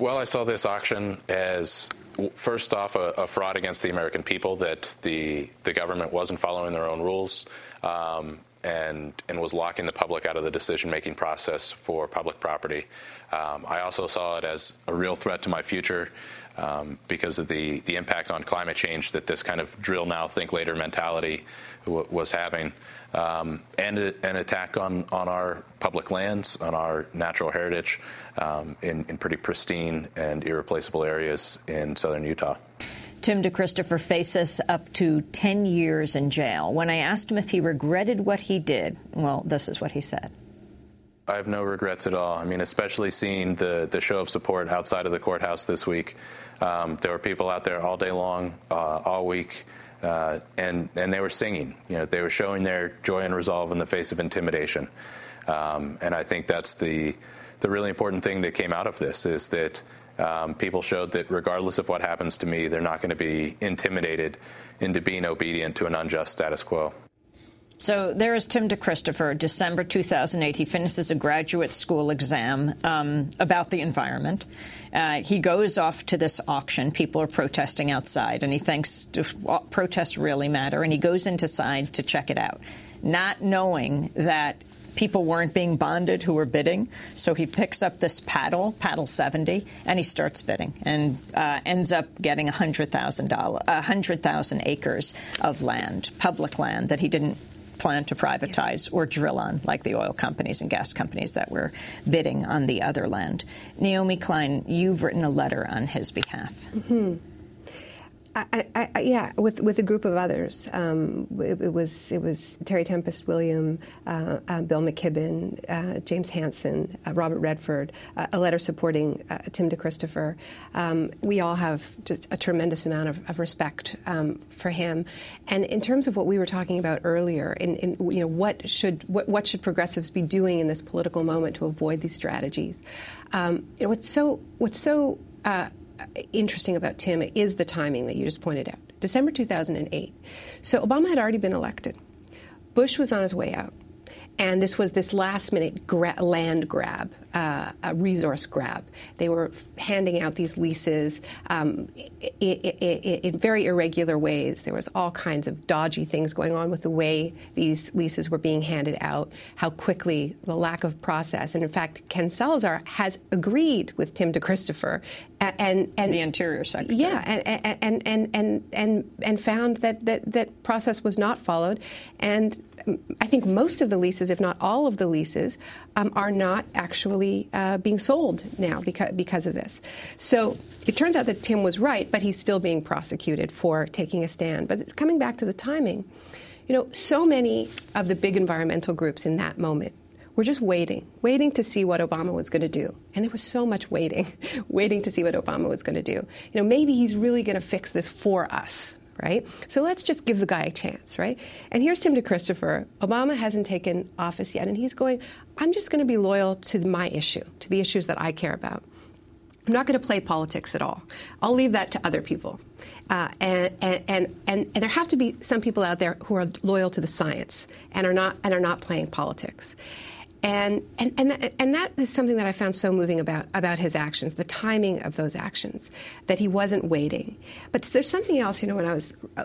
Well, I saw this auction as first off a, a, fraud against the American people that the the government wasn't following their own rules um, and and was locking the public out of the decision making process for public property. Um, I also saw it as a real threat to my future. Um, because of the, the impact on climate change that this kind of drill now, think later mentality was having, um, and a, an attack on, on our public lands, on our natural heritage um, in, in pretty pristine and irreplaceable areas in southern Utah. Tim DeChristopher faces up to 10 years in jail. When I asked him if he regretted what he did, well, this is what he said. I have no regrets at all. I mean, especially seeing the, the show of support outside of the courthouse this week. Um, there were people out there all day long, uh, all week, uh, and and they were singing. You know, they were showing their joy and resolve in the face of intimidation. Um, and I think that's the the really important thing that came out of this is that um, people showed that regardless of what happens to me, they're not going to be intimidated into being obedient to an unjust status quo. So there is Tim DeChristopher, December 2008. He finishes a graduate school exam um, about the environment. Uh, he goes off to this auction. People are protesting outside, and he thinks protests really matter. And he goes inside to check it out, not knowing that people weren't being bonded who were bidding. So he picks up this paddle, paddle 70, and he starts bidding and uh, ends up getting $100,000—100,000 acres of land, public land that he didn't plan to privatize or drill on, like the oil companies and gas companies that were bidding on the other land. Naomi Klein, you've written a letter on his behalf. Mm-hmm. I, I, yeah, with with a group of others. Um, it, it, was it was Terry Tempest William, uh, uh, Bill McKibben, uh, James Hansen, uh, Robert Redford. Uh, a letter supporting uh, Tim DeChristopher. Um, we all have just a tremendous amount of, of respect um, for him. And in terms of what we were talking about earlier, in, in you know what should what, what, should progressives be doing in this political moment to avoid these strategies? Um, you know, what's so what's so interesting about Tim is the timing that you just pointed out. December 2008. So Obama had already been elected. Bush was on his way out. And this was this last minute gra- land grab, uh, a resource grab. They were handing out these leases um, in very irregular ways. There was all kinds of dodgy things going on with the way these leases were being handed out, how quickly, the lack of process. And in fact, Ken Salazar has agreed with Tim DeChristopher and, and the Interior Secretary. Yeah, and and and and and, and found that, that that process was not followed, and I think most of the leases, if not all of the leases, um, are not actually uh, being sold now because, because of this. So it turns out that Tim was right, but he's still being prosecuted for taking a stand. But coming back to the timing, you know, so many of the big environmental groups in that moment were just waiting, waiting to see what Obama was going to do. And there was so much waiting, waiting to see what Obama was going to do. You know, maybe he's really going to fix this for us, right? So let's just give the guy a chance, right? And here's Tim DeChristopher. Obama hasn't taken office yet, and he's going, I'm just going to be loyal to my issue, to the issues that I care about. I'm not going to play politics at all. I'll leave that to other people. Uh, and, and, and, and, there have to be some people out there who are loyal to the science and are not, and are not playing politics. And, and, and, and that is something that I found so moving about, about his actions, the timing of those actions, that he wasn't waiting. But there's something else, you know, when I was uh,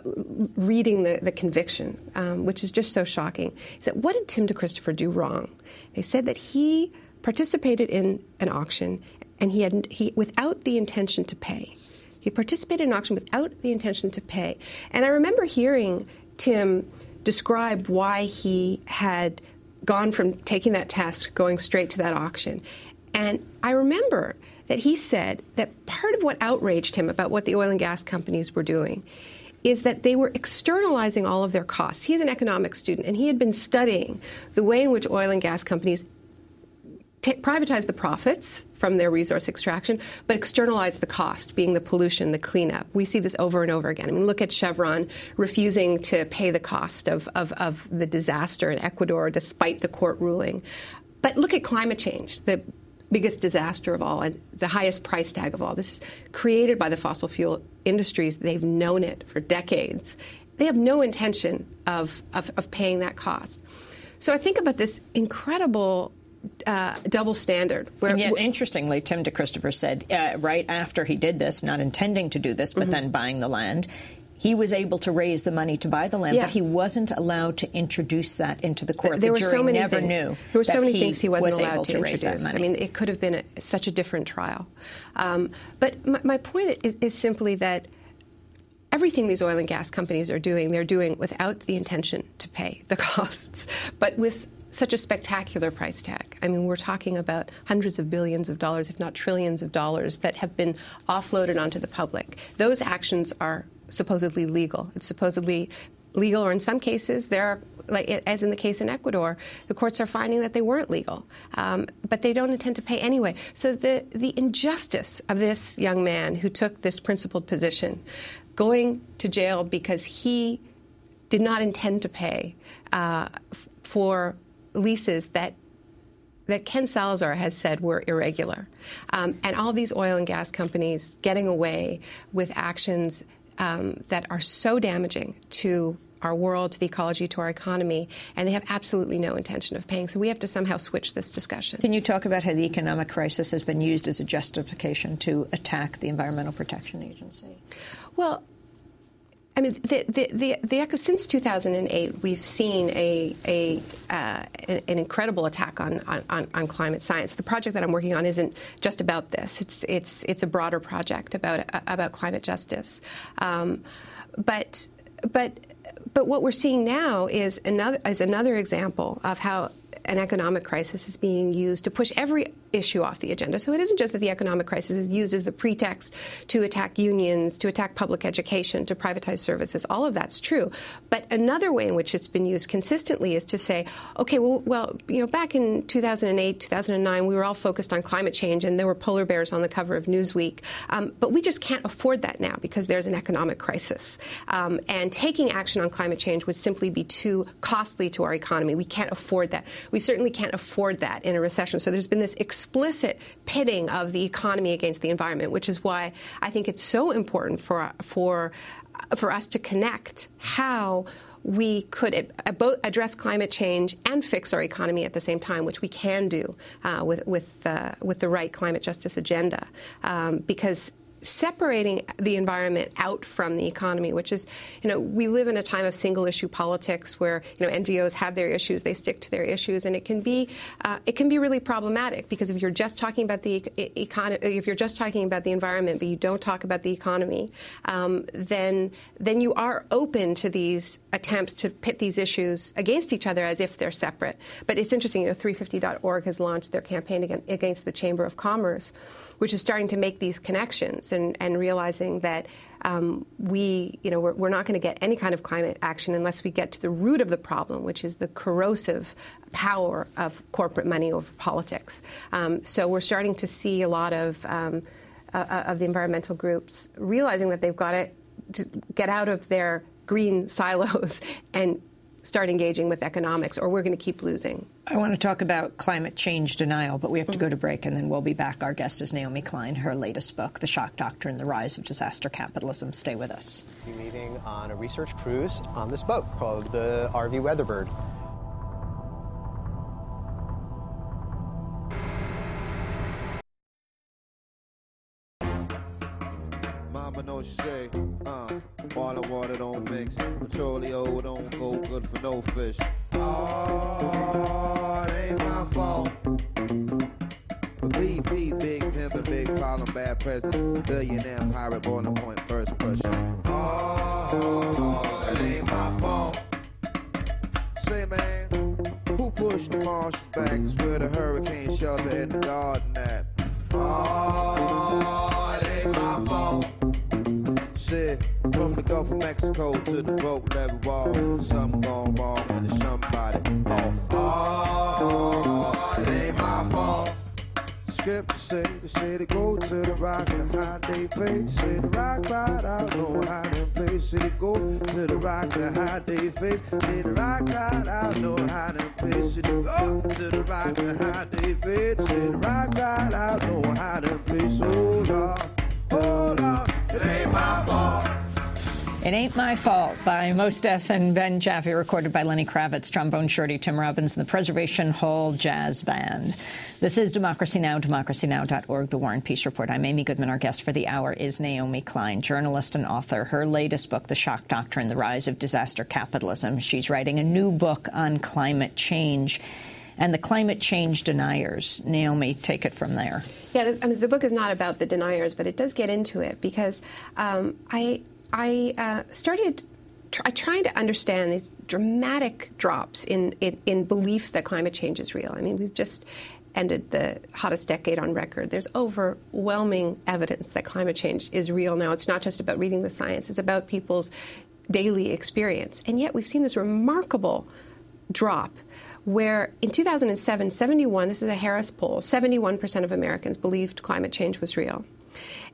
reading the, the conviction, um, which is just so shocking, that what did Tim DeChristopher do wrong? They said that he participated in an auction and he had he without the intention to pay. He participated in an auction without the intention to pay. And I remember hearing Tim describe why he had gone from taking that test, going straight to that auction. And I remember that he said that part of what outraged him about what the oil and gas companies were doing is that they were externalizing all of their costs. He's an economics student, and he had been studying the way in which oil and gas companies t- privatize the profits from their resource extraction, but externalize the cost, being the pollution, the cleanup. We see this over and over again. I mean, look at Chevron refusing to pay the cost of, of, of the disaster in Ecuador despite the court ruling. But look at climate change, the biggest disaster of all and the highest price tag of all. This is created by the fossil fuel industries. They've known it for decades. They have no intention of, of, of paying that cost. So I think about this incredible uh, double standard. Where, and yet, interestingly, Tim DeChristopher said uh, right after he did this, not intending to do this, but mm-hmm. then buying the land, he was able to raise the money to buy the land, yeah. but he wasn't allowed to introduce that into the court. There the were jury so many never things. knew. There were so many things he wasn't was allowed to, to raise that money. I mean, it could have been a, such a different trial. Um, but my, my point is, is simply that everything these oil and gas companies are doing, they're doing without the intention to pay the costs, but with such a spectacular price tag. I mean, we're talking about hundreds of billions of dollars, if not trillions of dollars, that have been offloaded onto the public. Those actions are supposedly legal. It's supposedly legal, or in some cases, there like as in the case in Ecuador, the courts are finding that they weren't legal, um, but they don't intend to pay anyway. So the the injustice of this young man who took this principled position, going to jail because he did not intend to pay uh, for leases that that Ken Salazar has said were irregular, um, and all these oil and gas companies getting away with actions um, that are so damaging to our world, to the ecology, to our economy, and they have absolutely no intention of paying. So we have to somehow switch this discussion. Can you talk about how the economic crisis has been used as a justification to attack the Environmental Protection Agency? Well, I mean, the, the, the, the, since 2008, we've seen a, a uh, an incredible attack on, on, on, climate science. The project that I'm working on isn't just about this. It's it's it's a broader project about about climate justice. Um, but but but what we're seeing now is another is another example of how an economic crisis is being used to push every issue off the agenda. So it isn't just that the economic crisis is used as the pretext to attack unions, to attack public education, to privatize services. All of that's true. But another way in which it's been used consistently is to say, okay, well, well, you know, back in 2008, 2009, we were all focused on climate change, and there were polar bears on the cover of Newsweek. Um, but we just can't afford that now because there's an economic crisis, um, and taking action on climate change would simply be too costly to our economy. We can't afford that. We certainly can't afford that in a recession. So there's been this explicit pitting of the economy against the environment, which is why I think it's so important for for for us to connect how we could both address climate change and fix our economy at the same time, which we can do uh, with with uh, with the right climate justice agenda, um, because separating the environment out from the economy, which is, you know, we live in a time of single issue politics where, you know, NGOs have their issues, they stick to their issues, and it can be, uh, it can be really problematic because if you're just talking about the economy, if you're just talking about the environment, but you don't talk about the economy, um, then then you are open to these attempts to pit these issues against each other as if they're separate. But it's interesting, you know, 350.org has launched their campaign against the Chamber of Commerce which is starting to make these connections and, and realizing that um, we, you know, we're, we're not going to get any kind of climate action unless we get to the root of the problem, which is the corrosive power of corporate money over politics. Um, so we're starting to see a lot of um, uh, uh of the environmental groups realizing that they've got to, to get out of their green silos and start engaging with economics, or we're going to keep losing. I want to talk about climate change denial, but we have to go to break, and then we'll be back. Our guest is Naomi Klein. Her latest book, The Shock Doctrine The Rise of Disaster Capitalism. Stay with us. We're meeting on a research cruise on this boat called the RV Weatherbird. Mama know she say, uh, all the water don't mix. Petroleum no fish. Oh, it ain't my fault. VP, big pimpin', big problem, bad president, billionaire pirate, born to point first pressure. Oh, it ain't my fault. Say, man, who Don't the marshes back, it's where the hurricane shelter and the garden at. Oh, Shit, from the Gulf of Mexico to the boat level wall, something gone wrong when it's somebody. Oh, oh, it ain't my fault. Script say, they say they go to the rock and hide they face. The rock right out, no hiding place. Say they go to the rock and hide they face. The rock right out, no hiding place. Say they go to the rock and hide they face. The rock right out, no hiding place. Hold on, It Ain't My Fault by Mos Def and Ben Jaffe, recorded by Lenny Kravitz, trombone shorty Tim Robbins, and the Preservation Hall Jazz Band. This is Democracy Now!, democracynow.org, The War and Peace Report. I'm Amy Goodman. Our guest for the hour is Naomi Klein, journalist and author. Her latest book, The Shock Doctrine, The Rise of Disaster Capitalism. She's writing a new book on climate change and the climate change deniers. Naomi, take it from there. Yeah, the, I mean, the book is not about the deniers, but it does get into it because um, I I uh, started try, trying to understand these dramatic drops in, in in belief that climate change is real. I mean, we've just ended the hottest decade on record. There's overwhelming evidence that climate change is real now. It's not just about reading the science; it's about people's daily experience. And yet, we've seen this remarkable drop where in 2007, 71, this is a Harris poll, 71% of Americans believed climate change was real.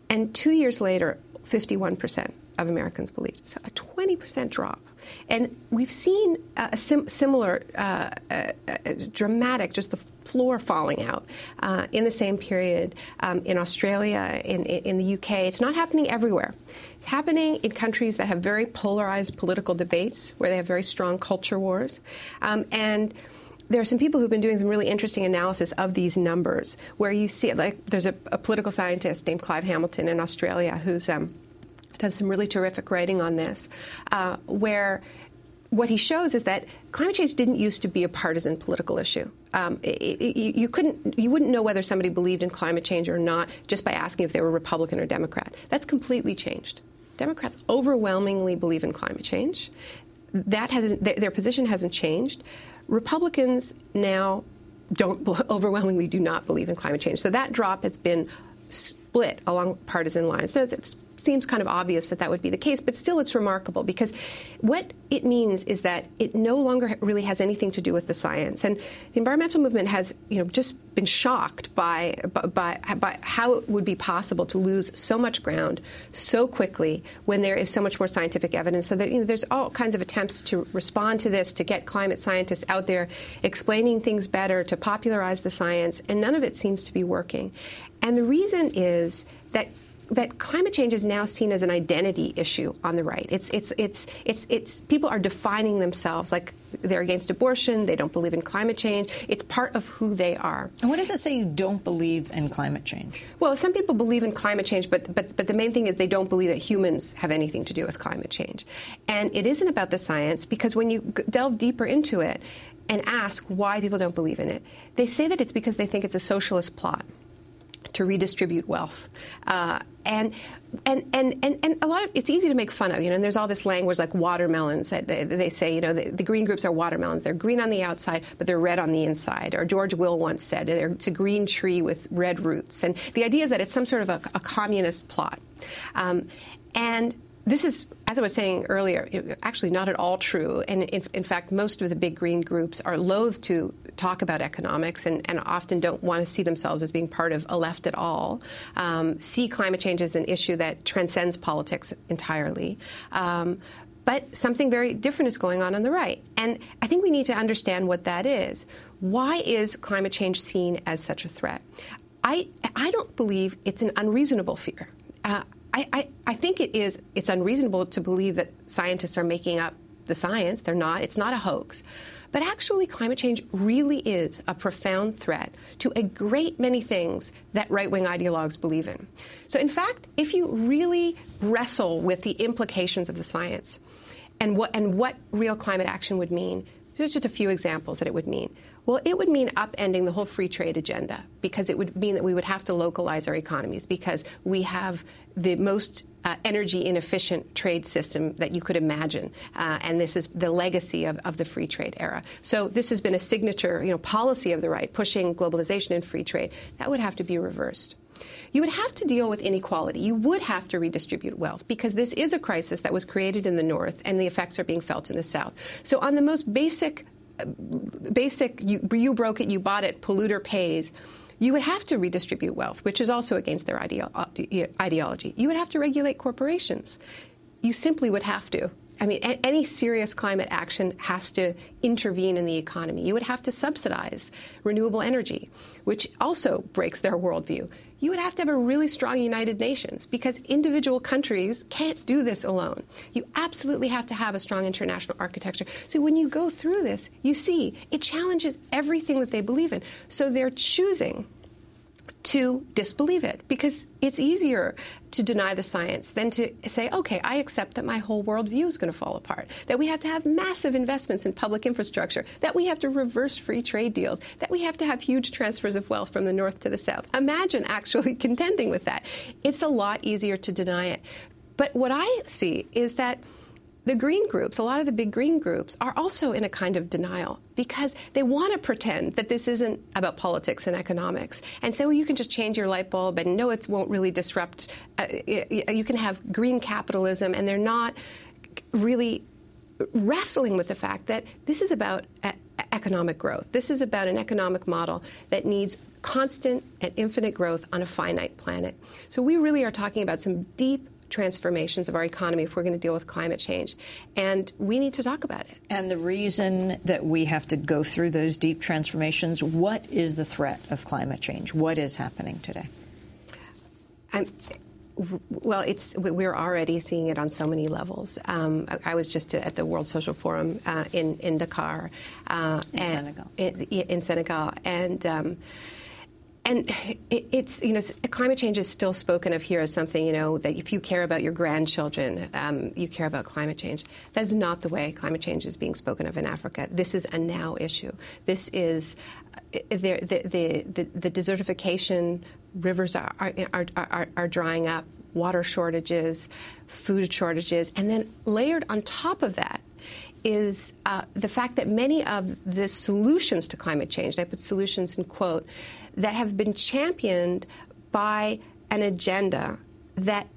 And two years later, 51% of Americans believed. So a 20% drop. And we've seen a sim- similar uh, uh, uh, dramatic, just the floor falling out uh, in the same period um, in Australia, in, in the UK. It's not happening everywhere. It's happening in countries that have very polarized political debates, where they have very strong culture wars. Um, and there are some people who've been doing some really interesting analysis of these numbers, where you see, like, there's a, a political scientist named Clive Hamilton in Australia who's um, done some really terrific writing on this, uh, where what he shows is that climate change didn't used to be a partisan political issue. Um, it, it, you couldn't, you wouldn't know whether somebody believed in climate change or not just by asking if they were Republican or Democrat. That's completely changed. Democrats overwhelmingly believe in climate change. That hasn't, their, their position hasn't changed. Republicans now don't overwhelmingly do not believe in climate change. So that drop has been split along partisan lines. So it seems kind of obvious that that would be the case, but still it's remarkable because what it means is that it no longer really has anything to do with the science. And the environmental movement has, you know, just been shocked by, by, by how it would be possible to lose so much ground so quickly when there is so much more scientific evidence. So that, you know, there's all kinds of attempts to respond to this, to get climate scientists out there explaining things better, to popularize the science, and none of it seems to be working. And the reason is that that climate change is now seen as an identity issue on the right. It's it's it's it's it's people are defining themselves like they're against abortion, they don't believe in climate change. It's part of who they are. And what does it say you don't believe in climate change? Well, some people believe in climate change, but but but the main thing is they don't believe that humans have anything to do with climate change. And it isn't about the science because when you delve deeper into it and ask why people don't believe in it, they say that it's because they think it's a socialist plot to redistribute wealth. Uh, and, and, and, and, and a lot of it's easy to make fun of, you know, and there's all this language like watermelons that they, they say, you know, the, the, green groups are watermelons. They're green on the outside, but they're red on the inside. Or George Will once said, it's a green tree with red roots. And the idea is that it's some sort of a, a communist plot. Um, and this is, as I was saying earlier, actually not at all true. And in, in, fact, most of the big green groups are loath to talk about economics and, and often don't want to see themselves as being part of a left at all. Um, see climate change as an issue that transcends politics entirely. Um, but something very different is going on on the right. And I think we need to understand what that is. Why is climate change seen as such a threat? I, I don't believe it's an unreasonable fear. Uh, I, I, I think it is it's unreasonable to believe that scientists are making up the science. They're not. It's not a hoax. But actually, climate change really is a profound threat to a great many things that right wing ideologues believe in. So, in fact, if you really wrestle with the implications of the science and what, and what real climate action would mean, there's just a few examples that it would mean. Well, it would mean upending the whole free trade agenda because it would mean that we would have to localize our economies because we have the most uh, energy inefficient trade system that you could imagine. Uh, and this is the legacy of, of, the free trade era. So this has been a signature you know, policy of the right, pushing globalization and free trade. That would have to be reversed. You would have to deal with inequality. You would have to redistribute wealth because this is a crisis that was created in the North and the effects are being felt in the South. So, on the most basic, basic you, you broke it, you bought it, polluter pays you would have to redistribute wealth, which is also against their uh, ideology. You would have to regulate corporations. You simply would have to. I mean, any serious climate action has to intervene in the economy. You would have to subsidize renewable energy, which also breaks their worldview. You would have to have a really strong United Nations because individual countries can't do this alone. You absolutely have to have a strong international architecture. So when you go through this, you see it challenges everything that they believe in. So they're choosing to disbelieve it because it's easier to deny the science than to say, okay, I accept that my whole worldview is going to fall apart, that we have to have massive investments in public infrastructure, that we have to reverse free trade deals, that we have to have huge transfers of wealth from the north to the south. Imagine actually contending with that. It's a lot easier to deny it. But what I see is that the green groups, a lot of the big green groups, are also in a kind of denial because they want to pretend that this isn't about politics and economics and say, well, you can just change your light bulb and no, it won't really disrupt. Uh, you can have green capitalism, and they're not really wrestling with the fact that this is about economic growth. This is about an economic model that needs constant and infinite growth on a finite planet. So we really are talking about some deep transformations of our economy if we're going to deal with climate change. And we need to talk about it. And the reason that we have to go through those deep transformations, what is the threat of climate change? What is happening today? I'm, well, it's we're already seeing it on so many levels. Um, I, I, was just at the World Social Forum uh, in in Dakar, uh, in Senegal. In, in Senegal, and um, and it, it's you know climate change is still spoken of here as something you know that if you care about your grandchildren, um, you care about climate change. That is not the way climate change is being spoken of in Africa. This is a now issue. This is uh, the the the, the desertification. Rivers are are, are are drying up. Water shortages, food shortages, and then layered on top of that is uh, the fact that many of the solutions to climate change, I put solutions in quote, that have been championed by an agenda that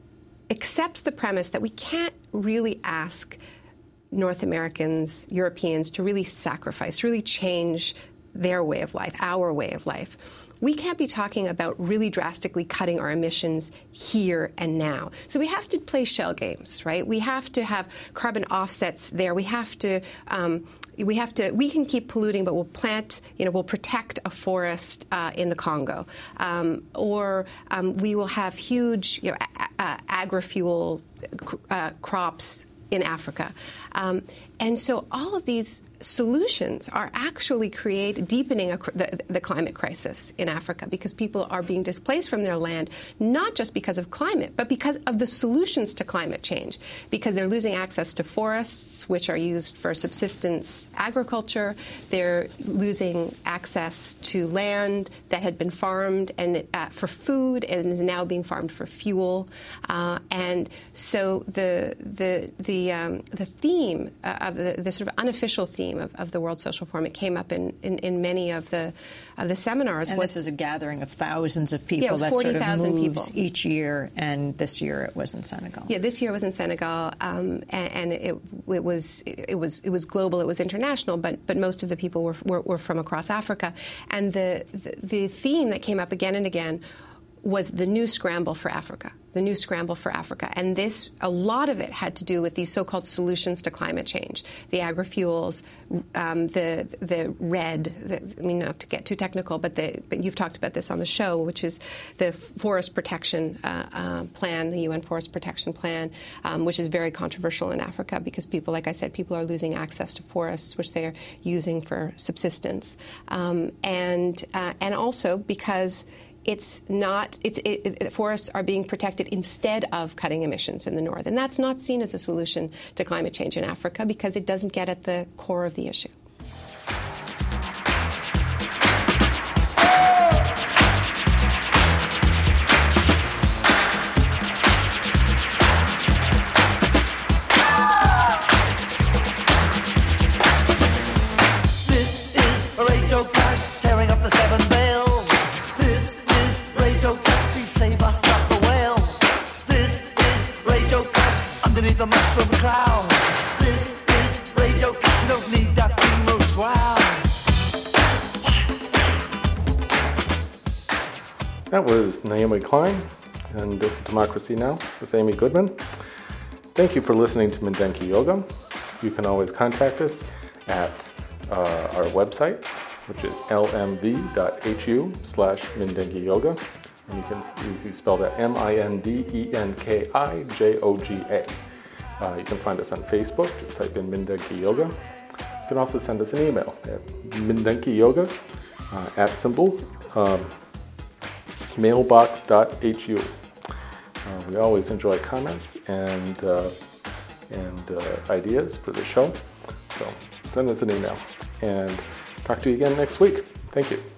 accepts the premise that we can't really ask North Americans, Europeans to really sacrifice, really change their way of life, our way of life. We can't be talking about really drastically cutting our emissions here and now. So we have to play shell games, right? We have to have carbon offsets there. We have to um, we have to we can keep polluting but we'll plant you know we'll protect a forest uh, in the congo um, or um, we will have huge you know agri-fuel uh, crops in africa um, and so all of these solutions are actually create deepening a, the, the, climate crisis in Africa because people are being displaced from their land not just because of climate but because of the solutions to climate change. Because they're losing access to forests which are used for subsistence agriculture. They're losing access to land that had been farmed and uh, for food and is now being farmed for fuel. Uh, and so the the the um, the theme uh, of the, the sort of unofficial theme of, of the World Social Forum. It came up in, in, in many of the of the seminars. And was, this is a gathering of thousands of people yeah, that 40, sort of moves people. each year, and this year it was in Senegal. Yeah, this year it was in Senegal, um, and, and it, it, was it was it was global, it was international, but but most of the people were were, were from across Africa, and the, the the theme that came up again and again was the new scramble for Africa the new scramble for Africa. And this, a lot of it had to do with these so-called solutions to climate change, the agri-fuels, um, the the REDD. The, I mean, not to get too technical, but the, but you've talked about this on the show, which is the Forest Protection uh, uh, Plan, the UN Forest Protection Plan, um, which is very controversial in Africa because people, like I said, people are losing access to forests, which they're using for subsistence, um, and uh, and also because it's not it's it, forests are being protected instead of cutting emissions in the north. And that's not seen as a solution to climate change in africa because it doesn't get at the core of the issue That was Naomi Klein and Democracy Now! with Amy Goodman. Thank you for listening to Mindenki Joga. You can always contact us at uh, our website, which is lmv.hu slash Mindenki Joga. And you can, you can spell that M-I-N-D-E-N-K-I-J-O-G-A. Uh, you can find us on Facebook, just type in Mindenki Joga. You can also send us an email at mindenkijoga uh, at symbol um, mailbox.hu. Uh, we always enjoy comments and, uh, and uh, ideas for the show. So send us an email and talk to you again next week. Thank you.